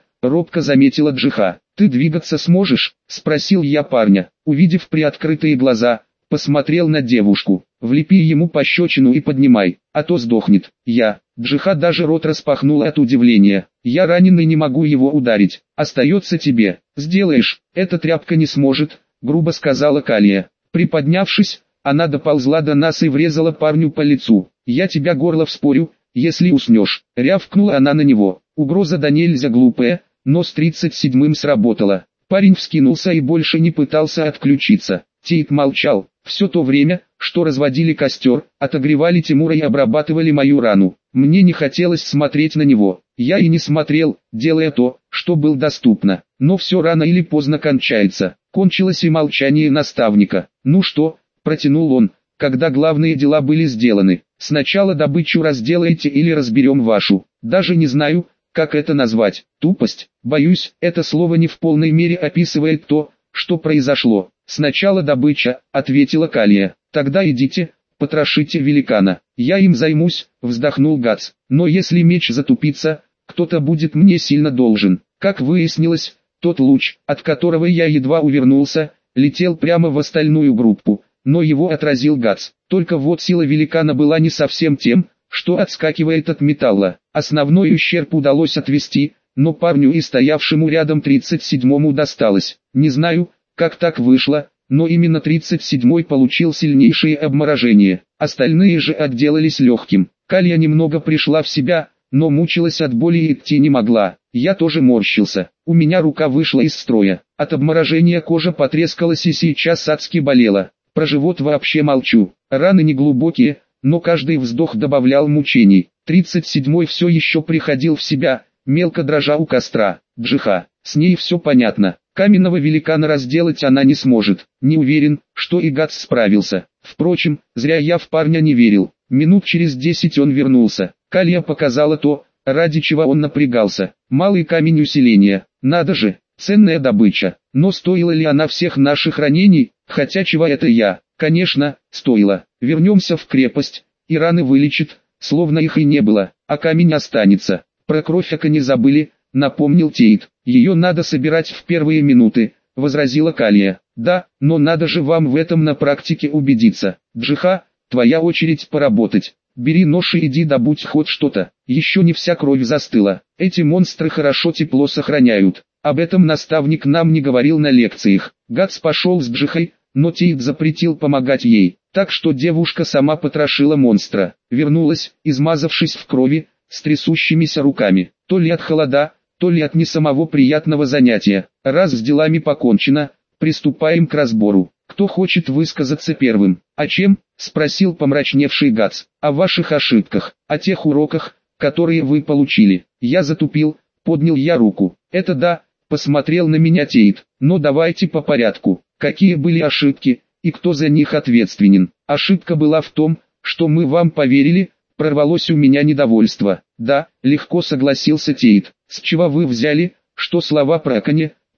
Speaker 1: робко заметила Джиха. «Ты двигаться сможешь?» – спросил я парня. Увидев приоткрытые глаза, посмотрел на девушку. «Влепи ему пощечину и поднимай, а то сдохнет». Я, Джиха даже рот распахнула от удивления. «Я раненый не могу его ударить. Остается тебе. Сделаешь, эта тряпка не сможет», – грубо сказала Калия. Приподнявшись, она доползла до нас и врезала парню по лицу. «Я тебя горло вспорю, если уснешь», — рявкнула она на него. Угроза да нельзя глупая, но с 37-м сработало. Парень вскинулся и больше не пытался отключиться. Тейт молчал. Все то время, что разводили костер, отогревали Тимура и обрабатывали мою рану. Мне не хотелось смотреть на него. Я и не смотрел, делая то, что было доступно. Но все рано или поздно кончается. Кончилось и молчание наставника. «Ну что?» – протянул он, когда главные дела были сделаны. «Сначала добычу разделаете или разберем вашу. Даже не знаю, как это назвать? Тупость? Боюсь, это слово не в полной мере описывает то, что произошло. Сначала добыча, ответила Калия. Тогда идите, потрошите великана. Я им займусь, вздохнул Гац. Но если меч затупится, кто-то будет мне сильно должен. Как выяснилось, тот луч, от которого я едва увернулся, летел прямо в остальную группу, но его отразил Гац. Только вот сила великана была не совсем тем, что отскакивает от металла. Основной ущерб удалось отвести, но парню и стоявшему рядом 37-му досталось. Не знаю, как так вышло, но именно 37-й получил сильнейшее обморожение. Остальные же отделались легким. Калья немного пришла в себя, но мучилась от боли и идти не могла. Я тоже морщился. У меня рука вышла из строя. От обморожения кожа потрескалась и сейчас адски болела. Про живот вообще молчу. Раны не глубокие, но каждый вздох добавлял мучений. 37-й все еще приходил в себя, мелко дрожа у костра. Джиха, с ней все понятно. Каменного великана разделать она не сможет. Не уверен, что и Гац справился. Впрочем, зря я в парня не верил. Минут через десять он вернулся. Калья показала то, ради чего он напрягался. Малый камень усиления. Надо же, ценная добыча. Но стоила ли она всех наших ранений, хотя чего это я? Конечно, стоило. Вернемся в крепость, и раны вылечит, словно их и не было, а камень останется. Про кровь не забыли, напомнил Тейт. Ее надо собирать в первые минуты, возразила Калия. Да, но надо же вам в этом на практике убедиться. Джиха, твоя очередь поработать. Бери нож и иди добудь хоть что-то. Еще не вся кровь застыла. Эти монстры хорошо тепло сохраняют. Об этом наставник нам не говорил на лекциях. Гац пошел с Джихой, но Тейт запретил помогать ей, так что девушка сама потрошила монстра, вернулась, измазавшись в крови, с трясущимися руками, то ли от холода, то ли от не самого приятного занятия. Раз с делами покончено, приступаем к разбору. Кто хочет высказаться первым? А чем? Спросил помрачневший Гац. О ваших ошибках, о тех уроках, которые вы получили. Я затупил, поднял я руку. Это да, посмотрел на меня Тейт. Но давайте по порядку какие были ошибки, и кто за них ответственен. Ошибка была в том, что мы вам поверили, прорвалось у меня недовольство. Да, легко согласился Тейт. С чего вы взяли, что слова про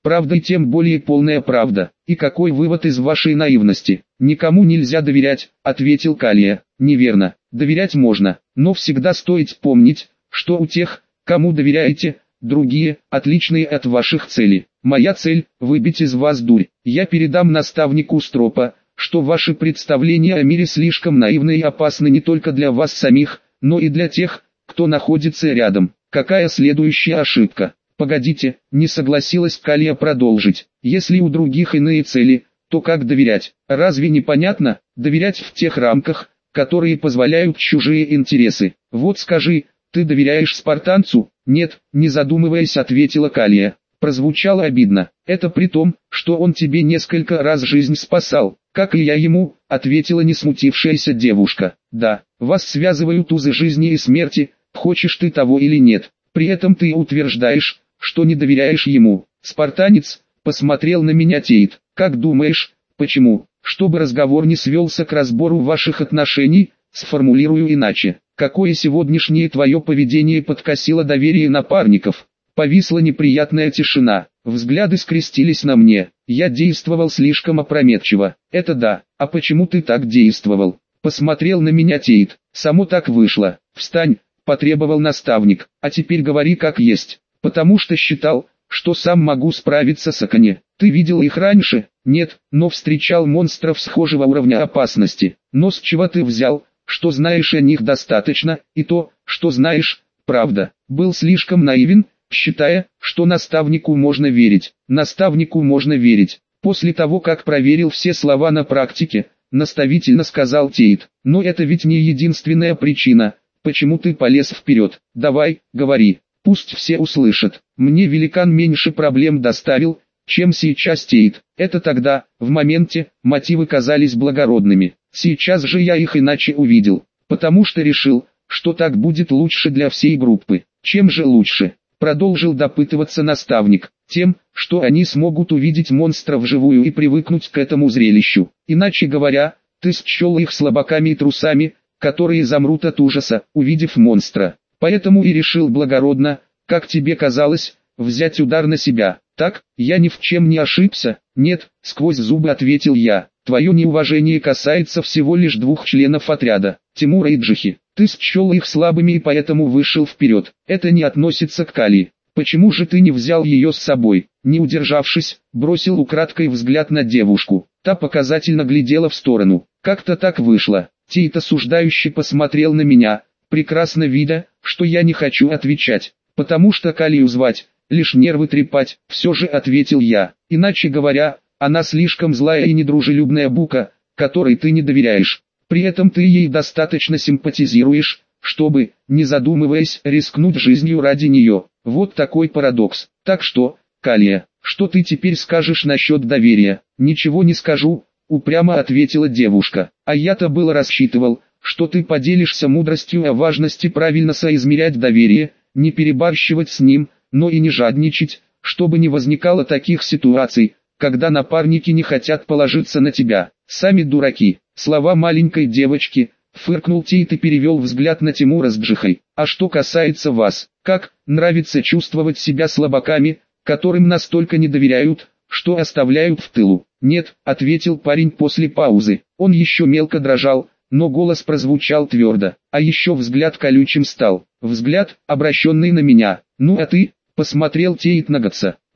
Speaker 1: правда и тем более полная правда. И какой вывод из вашей наивности? Никому нельзя доверять, ответил Калия. Неверно, доверять можно, но всегда стоит помнить, что у тех, кому доверяете, другие, отличные от ваших целей. Моя цель – выбить из вас дурь. Я передам наставнику Стропа, что ваши представления о мире слишком наивны и опасны не только для вас самих, но и для тех, кто находится рядом. Какая следующая ошибка? Погодите, не согласилась Калия продолжить. Если у других иные цели, то как доверять? Разве не понятно? Доверять в тех рамках, которые позволяют чужие интересы. Вот скажи, ты доверяешь спартанцу? Нет, не задумываясь ответила Калия прозвучало обидно. Это при том, что он тебе несколько раз жизнь спасал, как и я ему, ответила не смутившаяся девушка. Да, вас связывают узы жизни и смерти, хочешь ты того или нет. При этом ты утверждаешь, что не доверяешь ему. Спартанец, посмотрел на меня Тейт. Как думаешь, почему? Чтобы разговор не свелся к разбору ваших отношений, сформулирую иначе. Какое сегодняшнее твое поведение подкосило доверие напарников? Повисла неприятная тишина. Взгляды скрестились на мне. Я действовал слишком опрометчиво. Это да. А почему ты так действовал? Посмотрел на меня Тейт. Само так вышло. Встань, потребовал наставник. А теперь говори как есть. Потому что считал, что сам могу справиться с Акане. Ты видел их раньше? Нет, но встречал монстров схожего уровня опасности. Но с чего ты взял, что знаешь о них достаточно, и то, что знаешь, правда. Был слишком наивен, считая, что наставнику можно верить. Наставнику можно верить. После того, как проверил все слова на практике, наставительно сказал Тейт. Но это ведь не единственная причина, почему ты полез вперед. Давай, говори. Пусть все услышат. Мне великан меньше проблем доставил, чем сейчас Тейт. Это тогда, в моменте, мотивы казались благородными. Сейчас же я их иначе увидел, потому что решил, что так будет лучше для всей группы. Чем же лучше? Продолжил допытываться наставник, тем, что они смогут увидеть монстра вживую и привыкнуть к этому зрелищу. Иначе говоря, ты счел их слабаками и трусами, которые замрут от ужаса, увидев монстра. Поэтому и решил благородно, как тебе казалось, взять удар на себя. Так, я ни в чем не ошибся. Нет, сквозь зубы ответил я. Твое неуважение касается всего лишь двух членов отряда, Тимура и Джихи. Ты счел их слабыми и поэтому вышел вперед. Это не относится к Кали. Почему же ты не взял ее с собой? Не удержавшись, бросил украдкой взгляд на девушку. Та показательно глядела в сторону. Как-то так вышло. Тейт осуждающий посмотрел на меня, прекрасно видя, что я не хочу отвечать, потому что Калию звать, лишь нервы трепать, все же ответил я. Иначе говоря, она слишком злая и недружелюбная бука, которой ты не доверяешь. При этом ты ей достаточно симпатизируешь, чтобы, не задумываясь, рискнуть жизнью ради нее. Вот такой парадокс. Так что, Калия, что ты теперь скажешь насчет доверия? Ничего не скажу, упрямо ответила девушка. А я-то было рассчитывал, что ты поделишься мудростью о важности правильно соизмерять доверие, не перебарщивать с ним, но и не жадничать, чтобы не возникало таких ситуаций, когда напарники не хотят положиться на тебя. Сами дураки. Слова маленькой девочки, фыркнул Тейт и перевел взгляд на Тимура с Джихой. А что касается вас, как, нравится чувствовать себя слабаками, которым настолько не доверяют, что оставляют в тылу? Нет, ответил парень после паузы. Он еще мелко дрожал, но голос прозвучал твердо, а еще взгляд колючим стал. Взгляд, обращенный на меня. Ну а ты, посмотрел Тейт на.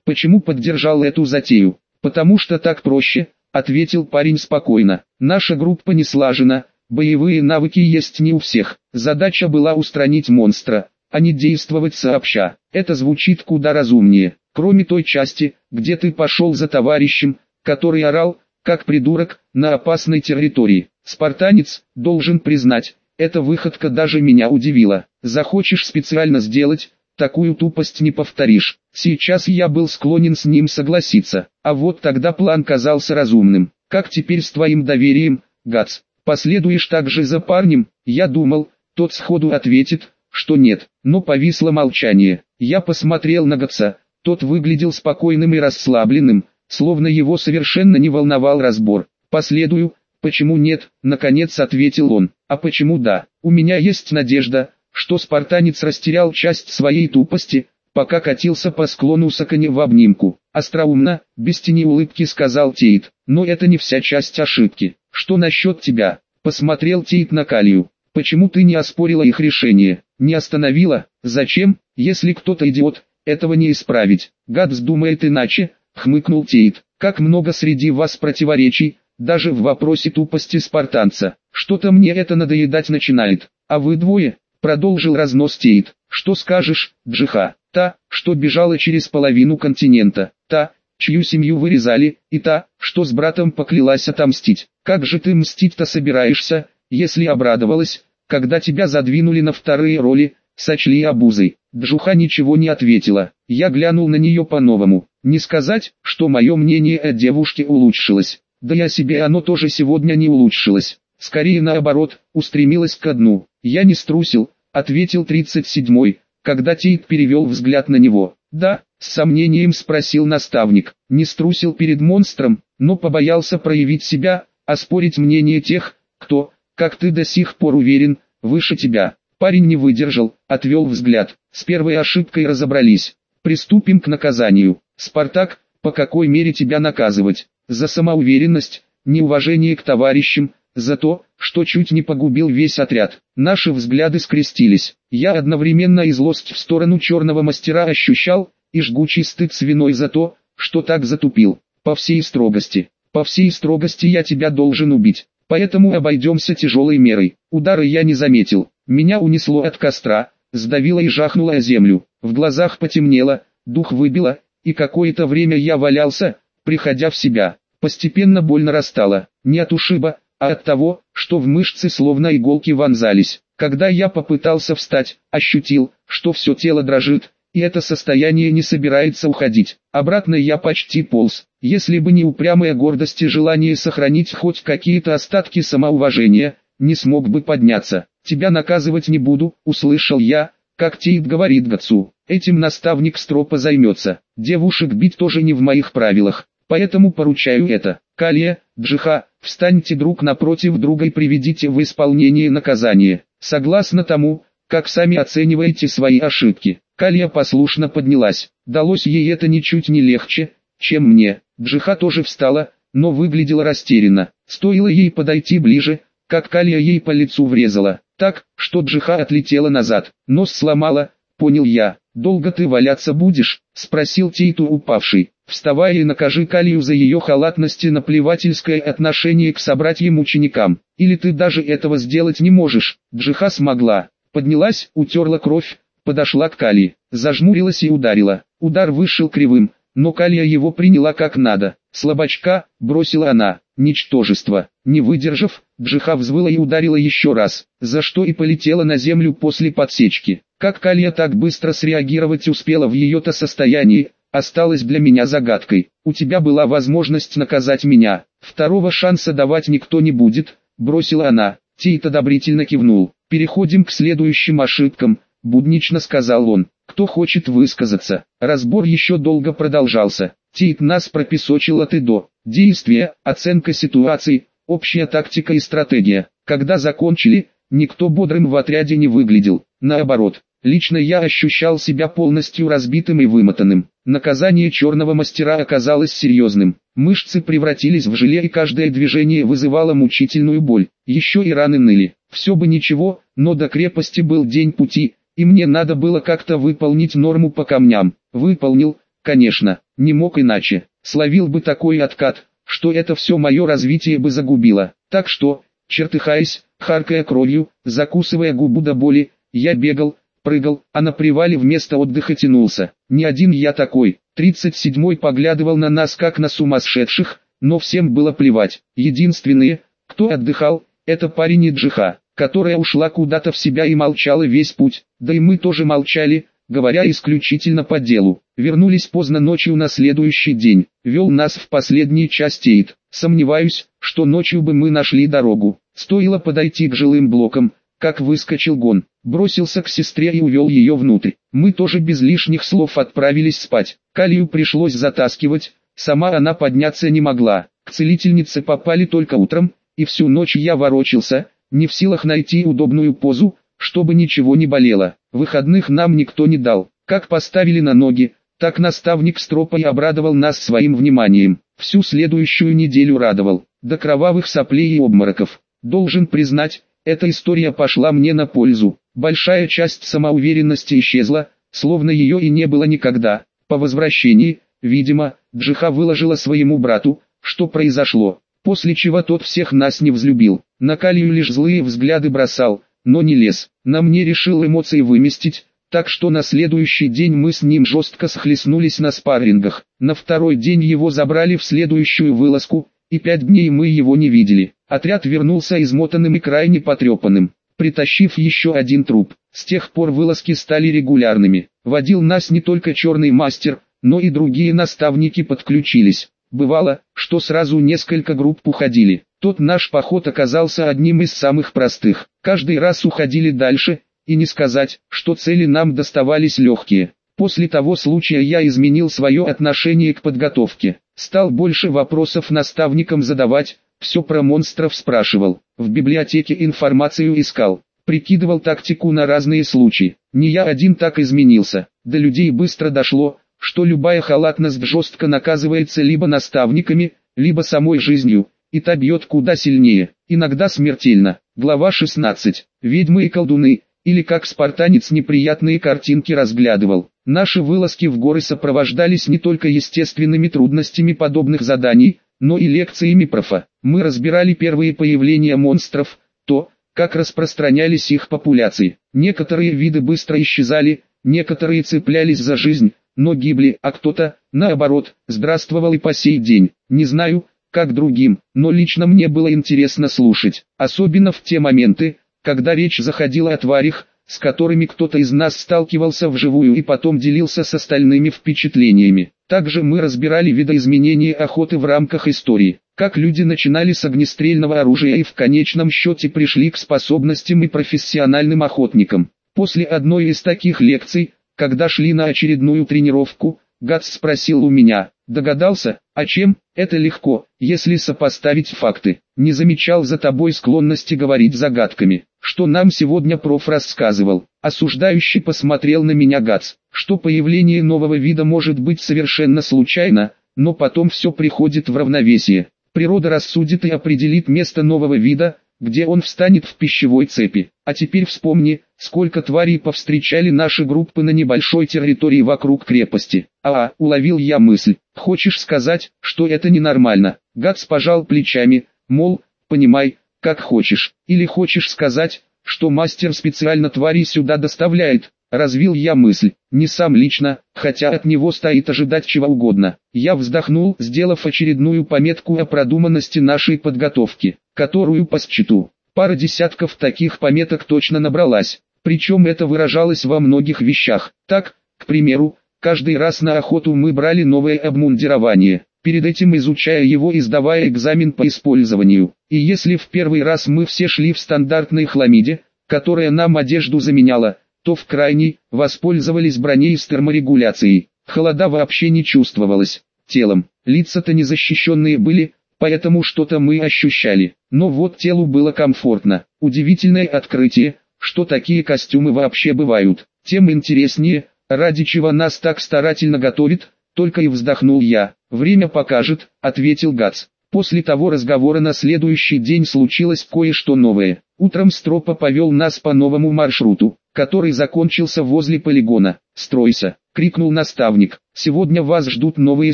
Speaker 1: Почему поддержал эту затею? Потому что так проще, ответил парень спокойно. Наша группа не слажена, боевые навыки есть не у всех. Задача была устранить монстра, а не действовать сообща. Это звучит куда разумнее. Кроме той части, где ты пошел за товарищем, который орал, как придурок, на опасной территории. Спартанец, должен признать, эта выходка даже меня удивила. Захочешь специально сделать, такую тупость не повторишь. Сейчас я был склонен с ним согласиться, а вот тогда план казался разумным. Как теперь с твоим доверием, Гац? Последуешь также за парнем? Я думал, тот сходу ответит, что нет, но повисло молчание. Я посмотрел на Гаца, тот выглядел спокойным и расслабленным, словно его совершенно не волновал разбор. Последую, почему нет, наконец ответил он, а почему да, у меня есть надежда, что спартанец растерял часть своей тупости, пока катился по склону Сакани в обнимку. Остроумно, без тени улыбки сказал Тейт, но это не вся часть ошибки. Что насчет тебя? Посмотрел Тейт на Калию. Почему ты не оспорила их решение? Не остановила? Зачем? Если кто-то идиот, этого не исправить. Гадс думает иначе, хмыкнул Тейт. Как много среди вас противоречий, даже в вопросе тупости спартанца. Что-то мне это надоедать начинает. А вы двое, продолжил разнос Тейт. Что скажешь, Джиха? Та, что бежала через половину континента. Та, чью семью вырезали, и та, что с братом поклялась отомстить. Как же ты мстить-то собираешься, если обрадовалась, когда тебя задвинули на вторые роли, сочли обузой. Джуха ничего не ответила. Я глянул на нее по-новому. Не сказать, что мое мнение о девушке улучшилось. Да и о себе оно тоже сегодня не улучшилось. Скорее наоборот, устремилось ко дну. Я не струсил, ответил 37-й, когда Тейт перевел взгляд на него. Да, с сомнением спросил наставник, не струсил перед монстром, но побоялся проявить себя, оспорить мнение тех, кто, как ты до сих пор уверен, выше тебя. Парень не выдержал, отвел взгляд, с первой ошибкой разобрались. Приступим к наказанию. Спартак, по какой мере тебя наказывать? За самоуверенность, неуважение к товарищам, за то, что чуть не погубил весь отряд. Наши взгляды скрестились. Я одновременно и злость в сторону черного мастера ощущал, и жгучий стыд свиной за то, что так затупил. По всей строгости, по всей строгости я тебя должен убить. Поэтому обойдемся тяжелой мерой. Удары я не заметил. Меня унесло от костра, сдавило и жахнуло землю. В глазах потемнело, дух выбило, и какое-то время я валялся, приходя в себя. Постепенно боль нарастала, не от ушиба, а от того, что в мышцы словно иголки вонзались. Когда я попытался встать, ощутил, что все тело дрожит, и это состояние не собирается уходить. Обратно я почти полз, если бы не упрямая гордость и желание сохранить хоть какие-то остатки самоуважения, не смог бы подняться. «Тебя наказывать не буду», — услышал я, как Тейт говорит Гацу. «Этим наставник Стропа займется. Девушек бить тоже не в моих правилах, поэтому поручаю это. Калия, Джиха, встаньте друг напротив друга и приведите в исполнение наказание. Согласно тому, как сами оцениваете свои ошибки». Калия послушно поднялась. Далось ей это ничуть не легче, чем мне. Джиха тоже встала, но выглядела растерянно. Стоило ей подойти ближе, как Калия ей по лицу врезала, так, что Джиха отлетела назад, нос сломала, понял я. «Долго ты валяться будешь?» – спросил Тейту упавший. «Вставай и накажи Калию за ее халатность и наплевательское отношение к собратьям-ученикам. Или ты даже этого сделать не можешь?» Джиха смогла. Поднялась, утерла кровь, подошла к Кали, зажмурилась и ударила. Удар вышел кривым, но Калия его приняла как надо. Слабачка, бросила она, ничтожество. Не выдержав, Джиха взвыла и ударила еще раз, за что и полетела на землю после подсечки. Как Калия так быстро среагировать успела в ее-то состоянии, осталось для меня загадкой. У тебя была возможность наказать меня, второго шанса давать никто не будет, бросила она. Тейт одобрительно кивнул. Переходим к следующим ошибкам, буднично сказал он. Кто хочет высказаться? Разбор еще долго продолжался. Тейт нас пропесочил от и до. Действия, оценка ситуации, общая тактика и стратегия. Когда закончили, никто бодрым в отряде не выглядел. Наоборот, лично я ощущал себя полностью разбитым и вымотанным. Наказание черного мастера оказалось серьезным. Мышцы превратились в желе и каждое движение вызывало мучительную боль. Еще и раны ныли. Все бы ничего, но до крепости был день пути, и мне надо было как-то выполнить норму по камням. Выполнил, конечно, не мог иначе. Словил бы такой откат, что это все мое развитие бы загубило. Так что, чертыхаясь, харкая кровью, закусывая губу до боли, я бегал, прыгал, а на привале вместо отдыха тянулся. Не один я такой. 37-й поглядывал на нас как на сумасшедших, но всем было плевать. Единственные, кто отдыхал, это парень и Джиха которая ушла куда-то в себя и молчала весь путь, да и мы тоже молчали, говоря исключительно по делу. Вернулись поздно ночью на следующий день, вел нас в последней части Эйд. Сомневаюсь, что ночью бы мы нашли дорогу. Стоило подойти к жилым блокам, как выскочил гон, бросился к сестре и увел ее внутрь. Мы тоже без лишних слов отправились спать. Калию пришлось затаскивать, сама она подняться не могла. К целительнице попали только утром, и всю ночь я ворочился, не в силах найти удобную позу, чтобы ничего не болело. Выходных нам никто не дал. Как поставили на ноги, так наставник Стропа и обрадовал нас своим вниманием. Всю следующую неделю радовал, до кровавых соплей и обмороков. Должен признать, эта история пошла мне на пользу. Большая часть самоуверенности исчезла, словно ее и не было никогда. По возвращении, видимо, Джиха выложила своему брату, что произошло после чего тот всех нас не взлюбил. На Калию лишь злые взгляды бросал, но не лез. На мне решил эмоции выместить, так что на следующий день мы с ним жестко схлестнулись на спаррингах. На второй день его забрали в следующую вылазку, и пять дней мы его не видели. Отряд вернулся измотанным и крайне потрепанным, притащив еще один труп. С тех пор вылазки стали регулярными. Водил нас не только черный мастер, но и другие наставники подключились. Бывало, что сразу несколько групп уходили. Тот наш поход оказался одним из самых простых. Каждый раз уходили дальше, и не сказать, что цели нам доставались легкие. После того случая я изменил свое отношение к подготовке. Стал больше вопросов наставникам задавать, все про монстров спрашивал. В библиотеке информацию искал. Прикидывал тактику на разные случаи. Не я один так изменился. До людей быстро дошло, что любая халатность жестко наказывается либо наставниками, либо самой жизнью, и та бьет куда сильнее, иногда смертельно. Глава 16. Ведьмы и колдуны, или как спартанец неприятные картинки разглядывал. Наши вылазки в горы сопровождались не только естественными трудностями подобных заданий, но и лекциями профа. Мы разбирали первые появления монстров, то, как распространялись их популяции. Некоторые виды быстро исчезали, некоторые цеплялись за жизнь, но гибли, а кто-то, наоборот, здравствовал и по сей день. Не знаю, как другим, но лично мне было интересно слушать, особенно в те моменты, когда речь заходила о тварях, с которыми кто-то из нас сталкивался вживую и потом делился с остальными впечатлениями. Также мы разбирали видоизменения охоты в рамках истории, как люди начинали с огнестрельного оружия и в конечном счете пришли к способностям и профессиональным охотникам. После одной из таких лекций, когда шли на очередную тренировку, Гац спросил у меня, догадался, а чем, это легко, если сопоставить факты. Не замечал за тобой склонности говорить загадками, что нам сегодня проф рассказывал. Осуждающий посмотрел на меня Гац, что появление нового вида может быть совершенно случайно, но потом все приходит в равновесие. Природа рассудит и определит место нового вида, где он встанет в пищевой цепи. А теперь вспомни, сколько тварей повстречали наши группы на небольшой территории вокруг крепости. А, уловил я мысль. Хочешь сказать, что это ненормально? Гац пожал плечами, мол, понимай, как хочешь. Или хочешь сказать, что мастер специально твари сюда доставляет, развил я мысль, не сам лично, хотя от него стоит ожидать чего угодно. Я вздохнул, сделав очередную пометку о продуманности нашей подготовки, которую по счету. Пара десятков таких пометок точно набралась, причем это выражалось во многих вещах. Так, к примеру, каждый раз на охоту мы брали новое обмундирование, перед этим изучая его и сдавая экзамен по использованию. И если в первый раз мы все шли в стандартной хламиде, которая нам одежду заменяла, то в крайней, воспользовались броней с терморегуляцией. Холода вообще не чувствовалось. Телом, лица-то незащищенные были, поэтому что-то мы ощущали. Но вот телу было комфортно. Удивительное открытие, что такие костюмы вообще бывают. Тем интереснее, ради чего нас так старательно готовит, только и вздохнул я. Время покажет, ответил Гац. После того разговора на следующий день случилось кое-что новое. Утром Стропа повел нас по новому маршруту, который закончился возле полигона. «Стройся!» — крикнул наставник. «Сегодня вас ждут новые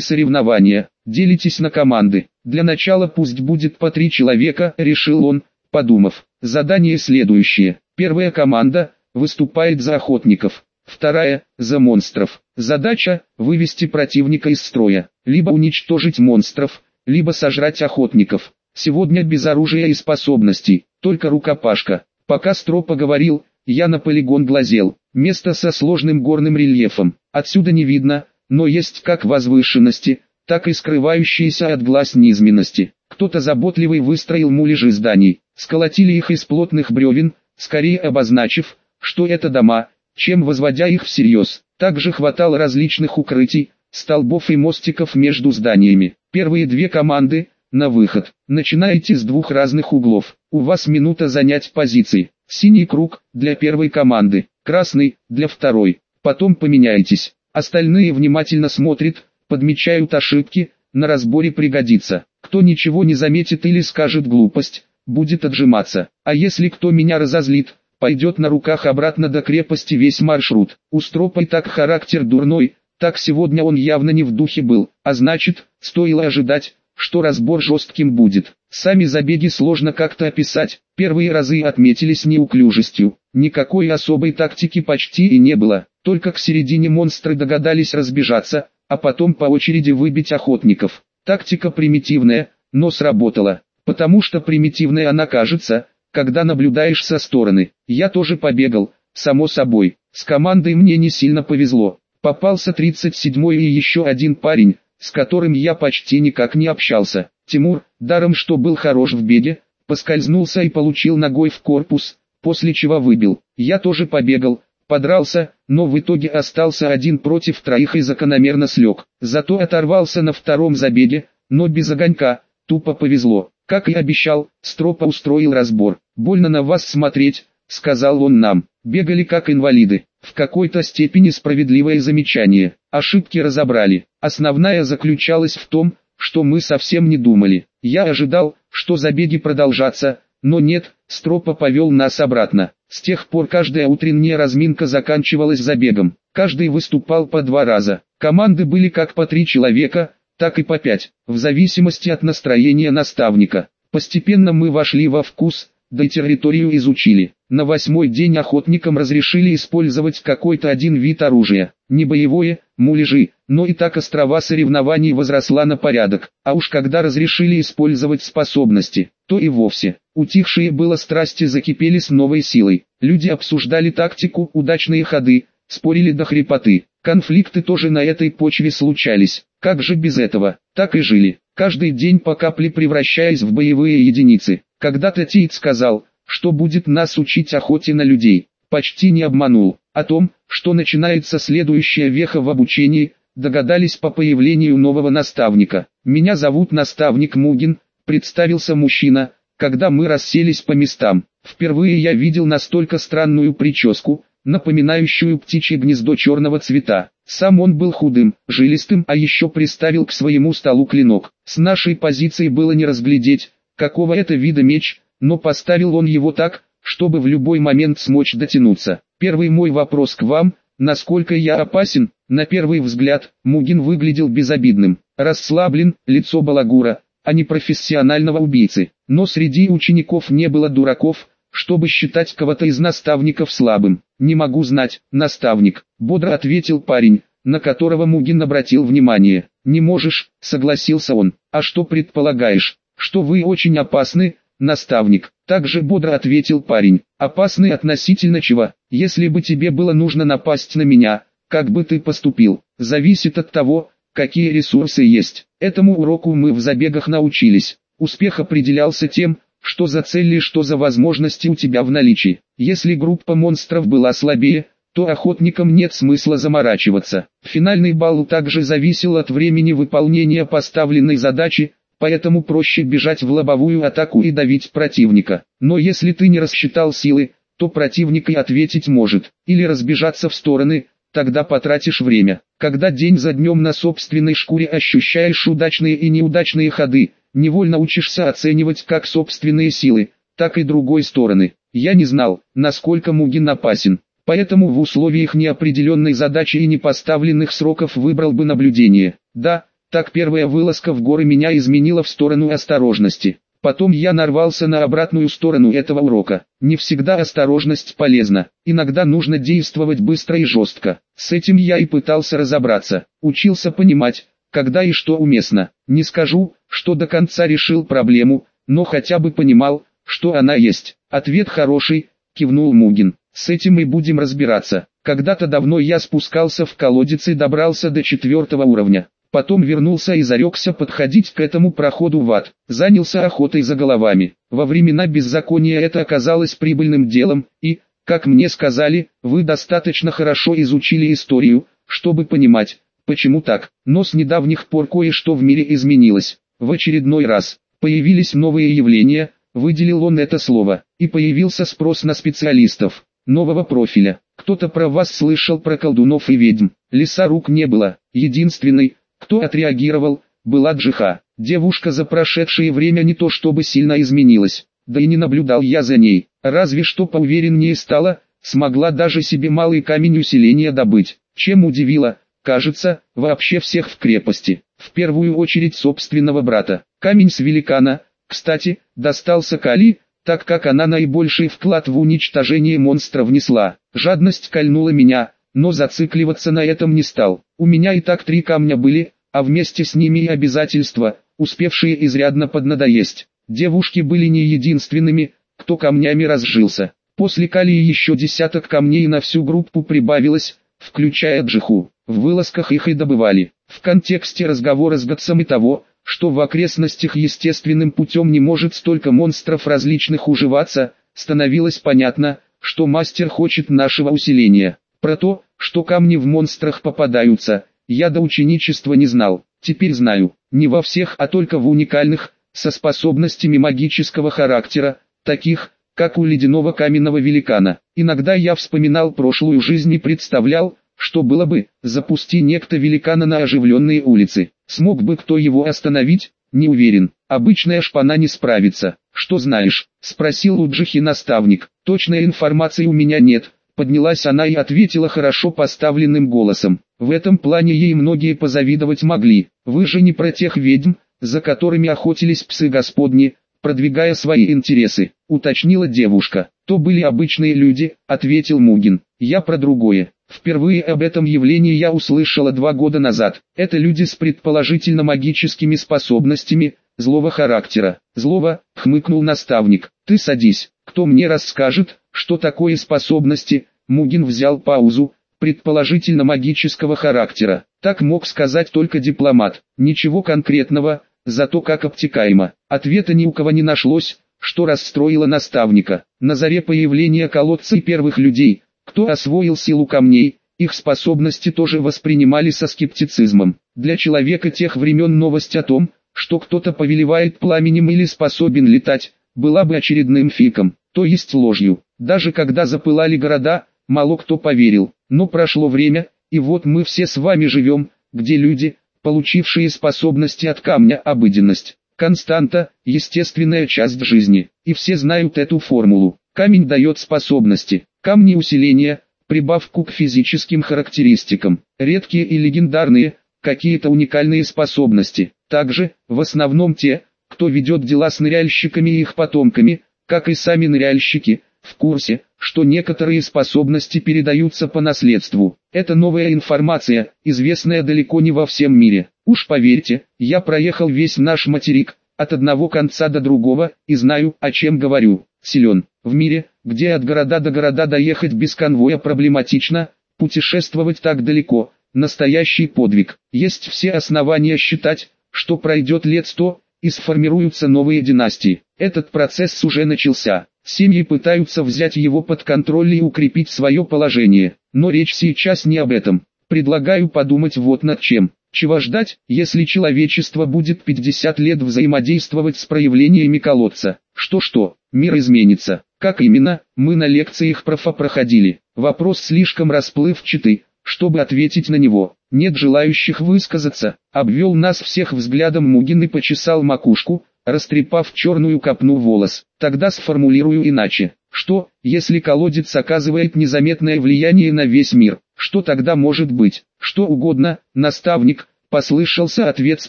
Speaker 1: соревнования. Делитесь на команды. Для начала пусть будет по три человека», — решил он, подумав. Задание следующее. Первая команда выступает за охотников. Вторая – за монстров. Задача – вывести противника из строя, либо уничтожить монстров, либо сожрать охотников. Сегодня без оружия и способностей, только рукопашка. Пока Стропа говорил, я на полигон глазел. Место со сложным горным рельефом. Отсюда не видно, но есть как возвышенности, так и скрывающиеся от глаз низменности. Кто-то заботливый выстроил муляжи зданий, сколотили их из плотных бревен, скорее обозначив, что это дома, чем возводя их всерьез. Также хватало различных укрытий, столбов и мостиков между зданиями. Первые две команды, на выход. Начинаете с двух разных углов. У вас минута занять позиции. Синий круг, для первой команды. Красный, для второй. Потом поменяйтесь. Остальные внимательно смотрят, подмечают ошибки, на разборе пригодится. Кто ничего не заметит или скажет глупость, будет отжиматься. А если кто меня разозлит, пойдет на руках обратно до крепости весь маршрут. У Стропа и так характер дурной, так сегодня он явно не в духе был, а значит, стоило ожидать, что разбор жестким будет. Сами забеги сложно как-то описать, первые разы отметились неуклюжестью, никакой особой тактики почти и не было, только к середине монстры догадались разбежаться, а потом по очереди выбить охотников. Тактика примитивная, но сработала, потому что примитивная она кажется, когда наблюдаешь со стороны. Я тоже побегал, само собой, с командой мне не сильно повезло, Попался 37-й и еще один парень, с которым я почти никак не общался. Тимур, даром что был хорош в беге, поскользнулся и получил ногой в корпус, после чего выбил. Я тоже побегал, подрался, но в итоге остался один против троих и закономерно слег. Зато оторвался на втором забеге, но без огонька, тупо повезло. Как и обещал, Стропа устроил разбор. «Больно на вас смотреть», — сказал он нам. «Бегали как инвалиды». В какой-то степени справедливое замечание. ошибки разобрали. Основная заключалась в том, что мы совсем не думали. Я ожидал, что забеги продолжатся, но нет, Стропа повел нас обратно. С тех пор каждая утренняя разминка заканчивалась забегом. Каждый выступал по два раза. Команды были как по три человека, так и по пять, в зависимости от настроения наставника. Постепенно мы вошли во вкус, да и территорию изучили. На восьмой день охотникам разрешили использовать какой-то один вид оружия. Не боевое, муляжи, но и так острова соревнований возросла на порядок. А уж когда разрешили использовать способности, то и вовсе. Утихшие было страсти закипели с новой силой. Люди обсуждали тактику, удачные ходы, спорили до хрипоты. Конфликты тоже на этой почве случались. Как же без этого? Так и жили. Каждый день по капле превращаясь в боевые единицы. Когда-то Тейт сказал, что будет нас учить охоте на людей. Почти не обманул. О том, что начинается следующая веха в обучении, догадались по появлению нового наставника. Меня зовут наставник Мугин, представился мужчина, когда мы расселись по местам. Впервые я видел настолько странную прическу, напоминающую птичье гнездо черного цвета. Сам он был худым, жилистым, а еще приставил к своему столу клинок. С нашей позиции было не разглядеть, какого это вида меч, но поставил он его так, чтобы в любой момент смочь дотянуться. Первый мой вопрос к вам, насколько я опасен, на первый взгляд, Мугин выглядел безобидным, расслаблен, лицо балагура, а не профессионального убийцы. Но среди учеников не было дураков, чтобы считать кого-то из наставников слабым. «Не могу знать, наставник», — бодро ответил парень, на которого Мугин обратил внимание. «Не можешь», — согласился он. «А что предполагаешь?» что вы очень опасны, наставник. Также бодро ответил парень. Опасны относительно чего? Если бы тебе было нужно напасть на меня, как бы ты поступил? Зависит от того, какие ресурсы есть. Этому уроку мы в забегах научились. Успех определялся тем, что за цели что за возможности у тебя в наличии. Если группа монстров была слабее, то охотникам нет смысла заморачиваться. Финальный балл также зависел от времени выполнения поставленной задачи, поэтому проще бежать в лобовую атаку и давить противника. Но если ты не рассчитал силы, то противник и ответить может, или разбежаться в стороны, тогда потратишь время. Когда день за днем на собственной шкуре ощущаешь удачные и неудачные ходы, невольно учишься оценивать как собственные силы, так и другой стороны. Я не знал, насколько Мугин опасен, поэтому в условиях неопределенной задачи и непоставленных сроков выбрал бы наблюдение. Да, так первая вылазка в горы меня изменила в сторону осторожности. Потом я нарвался на обратную сторону этого урока. Не всегда осторожность полезна, иногда нужно действовать быстро и жестко. С этим я и пытался разобраться, учился понимать, когда и что уместно. Не скажу, что до конца решил проблему, но хотя бы понимал, что она есть. Ответ хороший, кивнул Мугин. С этим и будем разбираться. Когда-то давно я спускался в колодец и добрался до четвертого уровня. Потом вернулся и зарекся подходить к этому проходу в ад. Занялся охотой за головами. Во времена беззакония это оказалось прибыльным делом, и, как мне сказали, вы достаточно хорошо изучили историю, чтобы понимать, почему так. Но с недавних пор кое-что в мире изменилось. В очередной раз появились новые явления, выделил он это слово, и появился спрос на специалистов нового профиля. Кто-то про вас слышал про колдунов и ведьм. Леса рук не было. Единственный, кто отреагировал, была Джиха. Девушка за прошедшее время не то чтобы сильно изменилась, да и не наблюдал я за ней, разве что поувереннее стала, смогла даже себе малый камень усиления добыть, чем удивила, кажется, вообще всех в крепости, в первую очередь собственного брата. Камень с великана, кстати, достался Кали, так как она наибольший вклад в уничтожение монстра внесла. Жадность кольнула меня, но зацикливаться на этом не стал. У меня и так три камня были, а вместе с ними и обязательства, успевшие изрядно поднадоесть. Девушки были не единственными, кто камнями разжился. После Калии еще десяток камней на всю группу прибавилось, включая Джиху. В вылазках их и добывали. В контексте разговора с Гатсом и того, что в окрестностях естественным путем не может столько монстров различных уживаться, становилось понятно, что мастер хочет нашего усиления. Про то, что камни в монстрах попадаются, я до ученичества не знал, теперь знаю, не во всех, а только в уникальных, со способностями магического характера, таких, как у ледяного каменного великана. Иногда я вспоминал прошлую жизнь и представлял, Что было бы, запусти некто великана на оживленные улицы. Смог бы кто его остановить? Не уверен. Обычная шпана не справится. Что знаешь? Спросил у Джихи наставник. Точной информации у меня нет. Поднялась она и ответила хорошо поставленным голосом. В этом плане ей многие позавидовать могли. Вы же не про тех ведьм, за которыми охотились псы господни, продвигая свои интересы, уточнила девушка. То были обычные люди, ответил Мугин. Я про другое. Впервые об этом явлении я услышала два года назад. Это люди с предположительно магическими способностями, злого характера. Злого, хмыкнул наставник. Ты садись, кто мне расскажет, что такое способности? Мугин взял паузу, предположительно магического характера. Так мог сказать только дипломат. Ничего конкретного, зато как обтекаемо. Ответа ни у кого не нашлось, что расстроило наставника. На заре появления колодца и первых людей, кто освоил силу камней, их способности тоже воспринимали со скептицизмом. Для человека тех времен новость о том, что кто-то повелевает пламенем или способен летать, была бы очередным фиком, то есть ложью. Даже когда запылали города, мало кто поверил. Но прошло время, и вот мы все с вами живем, где люди, получившие способности от камня обыденность. Константа – естественная часть жизни, и все знают эту формулу. Камень дает способности, камни усиления, прибавку к физическим характеристикам, редкие и легендарные, какие-то уникальные способности. Также, в основном те, кто ведет дела с ныряльщиками и их потомками, как и сами ныряльщики, в курсе, что некоторые способности передаются по наследству. Это новая информация, известная далеко не во всем мире. Уж поверьте, я проехал весь наш материк, от одного конца до другого, и знаю, о чем говорю. Силен. В мире, где от города до города доехать без конвоя проблематично, путешествовать так далеко, настоящий подвиг. Есть все основания считать, что пройдет лет сто, и сформируются новые династии. Этот процесс уже начался. Семьи пытаются взять его под контроль и укрепить свое положение. Но речь сейчас не об этом. Предлагаю подумать вот над чем. Чего ждать, если человечество будет 50 лет взаимодействовать с проявлениями колодца? Что-что, мир изменится. Как именно, мы на лекциях профа проходили. Вопрос слишком расплывчатый, чтобы ответить на него. Нет желающих высказаться. Обвел нас всех взглядом Мугин и почесал макушку, растрепав черную копну волос. Тогда сформулирую иначе. Что, если колодец оказывает незаметное влияние на весь мир? Что тогда может быть? Что угодно, наставник, послышался ответ с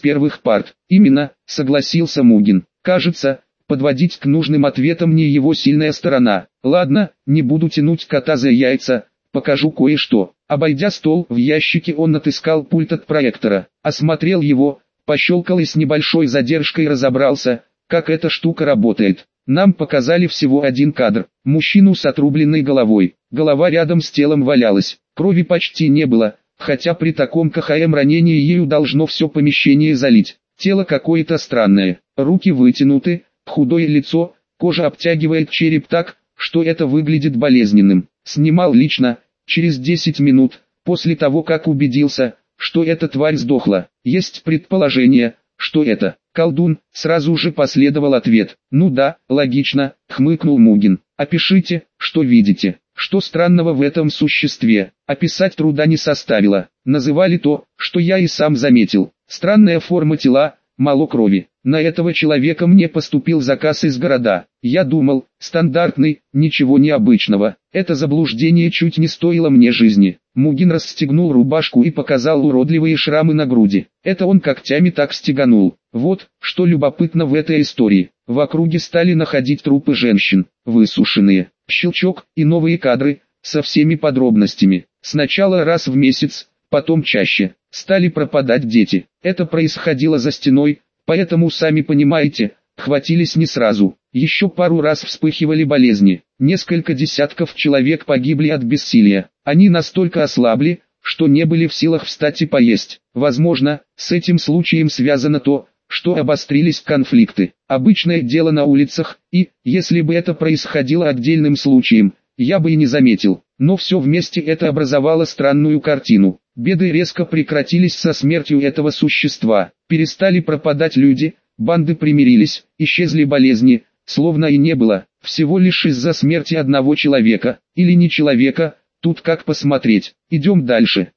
Speaker 1: первых парт. Именно, согласился Мугин. Кажется, подводить к нужным ответам не его сильная сторона. Ладно, не буду тянуть кота за яйца, покажу кое-что. Обойдя стол, в ящике он отыскал пульт от проектора, осмотрел его, пощелкал и с небольшой задержкой разобрался, как эта штука работает. Нам показали всего один кадр. Мужчину с отрубленной головой. Голова рядом с телом валялась. Крови почти не было, хотя при таком КХМ ранении ею должно все помещение залить. Тело какое-то странное. Руки вытянуты, худое лицо, кожа обтягивает череп так, что это выглядит болезненным. Снимал лично, через 10 минут, после того как убедился, что эта тварь сдохла. Есть предположение, что это колдун, сразу же последовал ответ. Ну да, логично, хмыкнул Мугин. Опишите, что видите. Что странного в этом существе, описать труда не составило. Называли то, что я и сам заметил. Странная форма тела, мало крови. На этого человека мне поступил заказ из города. Я думал, стандартный, ничего необычного. Это заблуждение чуть не стоило мне жизни. Мугин расстегнул рубашку и показал уродливые шрамы на груди. Это он когтями так стеганул. Вот, что любопытно в этой истории. В округе стали находить трупы женщин, высушенные. Щелчок и новые кадры, со всеми подробностями. Сначала раз в месяц, потом чаще. Стали пропадать дети. Это происходило за стеной, Поэтому, сами понимаете, хватились не сразу. Еще пару раз вспыхивали болезни. Несколько десятков человек погибли от бессилия. Они настолько ослабли, что не были в силах встать и поесть. Возможно, с этим случаем связано то, что обострились конфликты. Обычное дело на улицах, и, если бы это происходило отдельным случаем, я бы и не заметил. Но все вместе это образовало странную картину. Беды резко прекратились со смертью этого существа. Перестали пропадать люди, банды примирились, исчезли болезни, словно и не было, всего лишь из-за смерти одного человека, или не человека, Тут как посмотреть. Идем дальше.